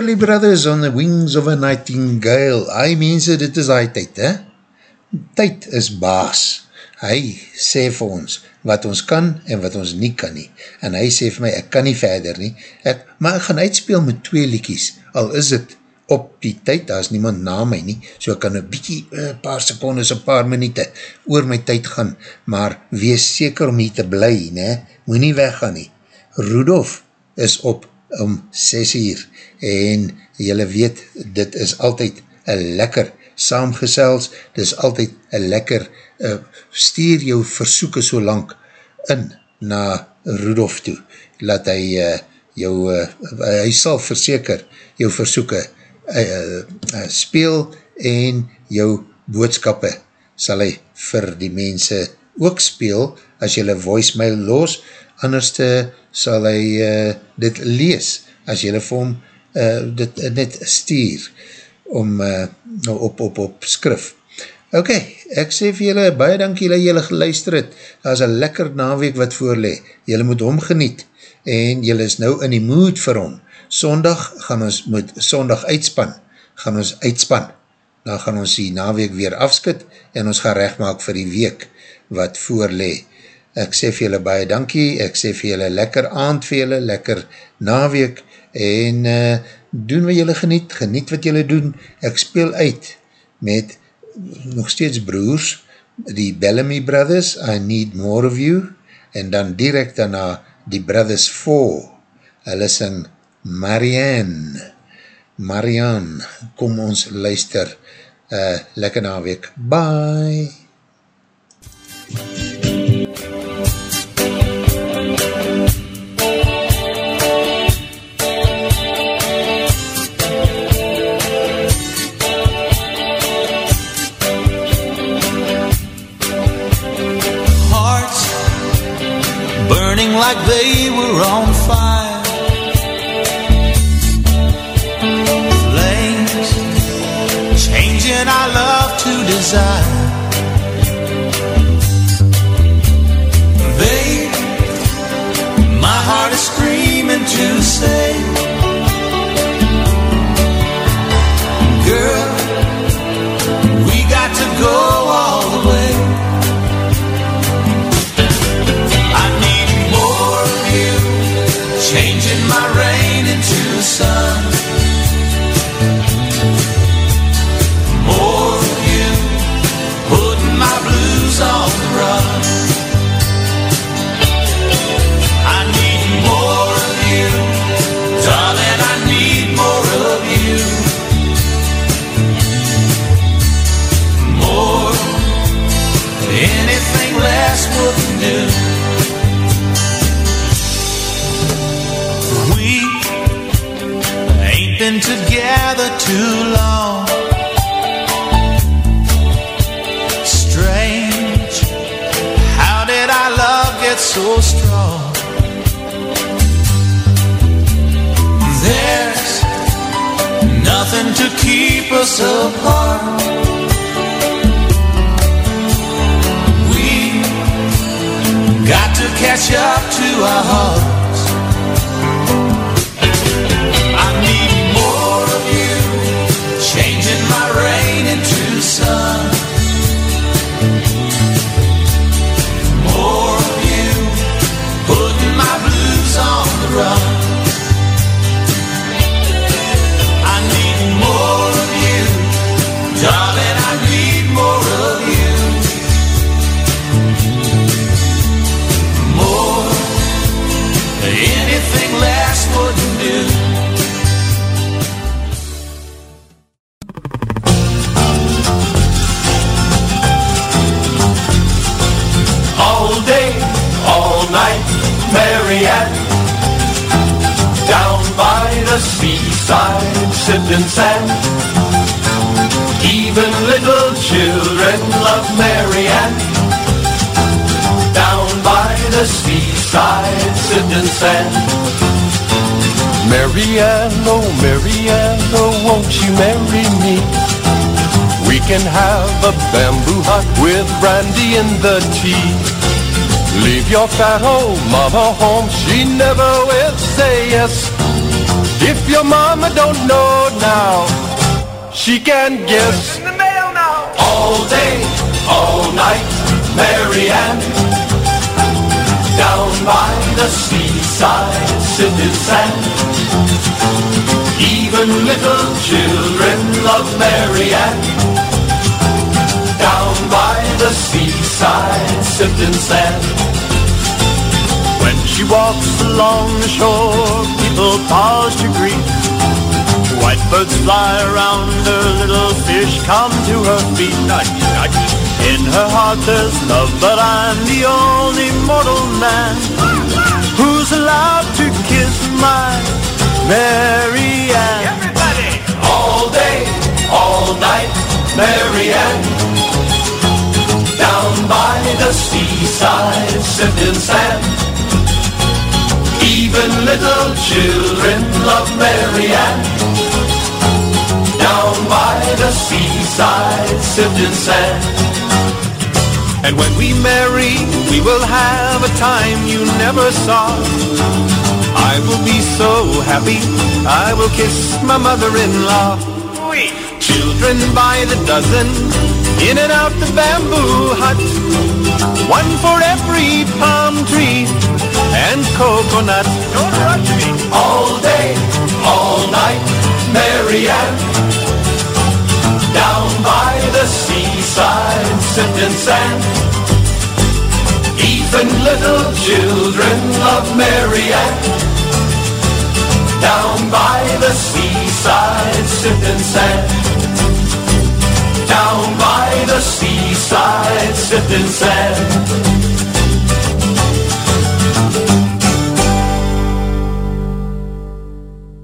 Everly Brothers on the Wings of a Nightingale. Ai mense, dit is die tyd, hè? Tyd is baas. Hy sê vir ons wat ons kan en wat ons nie kan nie. En hy sê vir my, ek kan nie verder nie. Ek, maar ek gaan uitspeel met twee liekies. Al is het op die tyd, daar is niemand na my nie, so ek kan een bykie, een paar secondes, een paar minuute oor my tyd gaan, maar wees seker om hier te bly, ne? moet nie weggaan nie. Rudolf is op om 6 uur en jylle weet, dit is altyd een lekker saamgesels, dit is altyd een lekker, uh, stuur jou versoeken so lang in na Rudolf toe, laat hy uh, jou, uh, hy sal verseker jou versoeken uh, uh, speel en jou boodskappe sal hy vir die mense ook speel as jylle voicemail los, anders te, sal hy uh, dit lees as jylle vir hom uh, dit uh, net stuur om uh, op, op, op skrif. Ok, ek sê vir jylle, baie dankie dat jylle geluister het. Daar is een lekker naweek wat voorle. Jylle moet hom geniet en jylle is nou in die mood vir hom. Sondag gaan ons moet sondag uitspan, gaan ons uitspan. Dan gaan ons die naweek weer afskit en ons gaan recht maak vir die week wat voorle. Ek sê vir julle baie dankie, ek sê vir julle lekker aand vir julle, lekker naweek. En uh, doen wat julle geniet, geniet wat julle doen. Ek speel uit met nog steeds broers, die Bellamy Brothers, I Need More of You, en dan direct daarna die Brothers 4, hulle sing Marianne, Marianne, kom ons luister, uh, lekker naweek, bye! Like they were on fire. Flames changing our love to desire. Babe, my heart is screaming to say, the tea. Leave your fat old mama home, she never will say yes. If your mama don't know now, she can guess. In the mail now. All day, all night, Marianne. Down by the seaside, sipping sand. Even little children love Marianne. Down by the seaside, sipping sand. When she walks along the shore, people pause to greet. White birds fly around her, little fish come to her feet. In her heart there's love, but I'm the only mortal man who's allowed to kiss my Marianne. Everybody! All day, all night, Marianne. Down by the seaside, sipping sand. Even little children love Mary Ann. Down by the seaside, sipping sand. And when we marry, we will have a time you never saw. I will be so happy, I will kiss my mother-in-law. Children by the dozen, in and out the bamboo hut. One for every palm tree and coconut. Don't rush me. All day, all night, Marianne. Down by the seaside, sipping sand. Even little children love Marianne. Down by the seaside, sipping sand. Down by the seaside, sipping sand.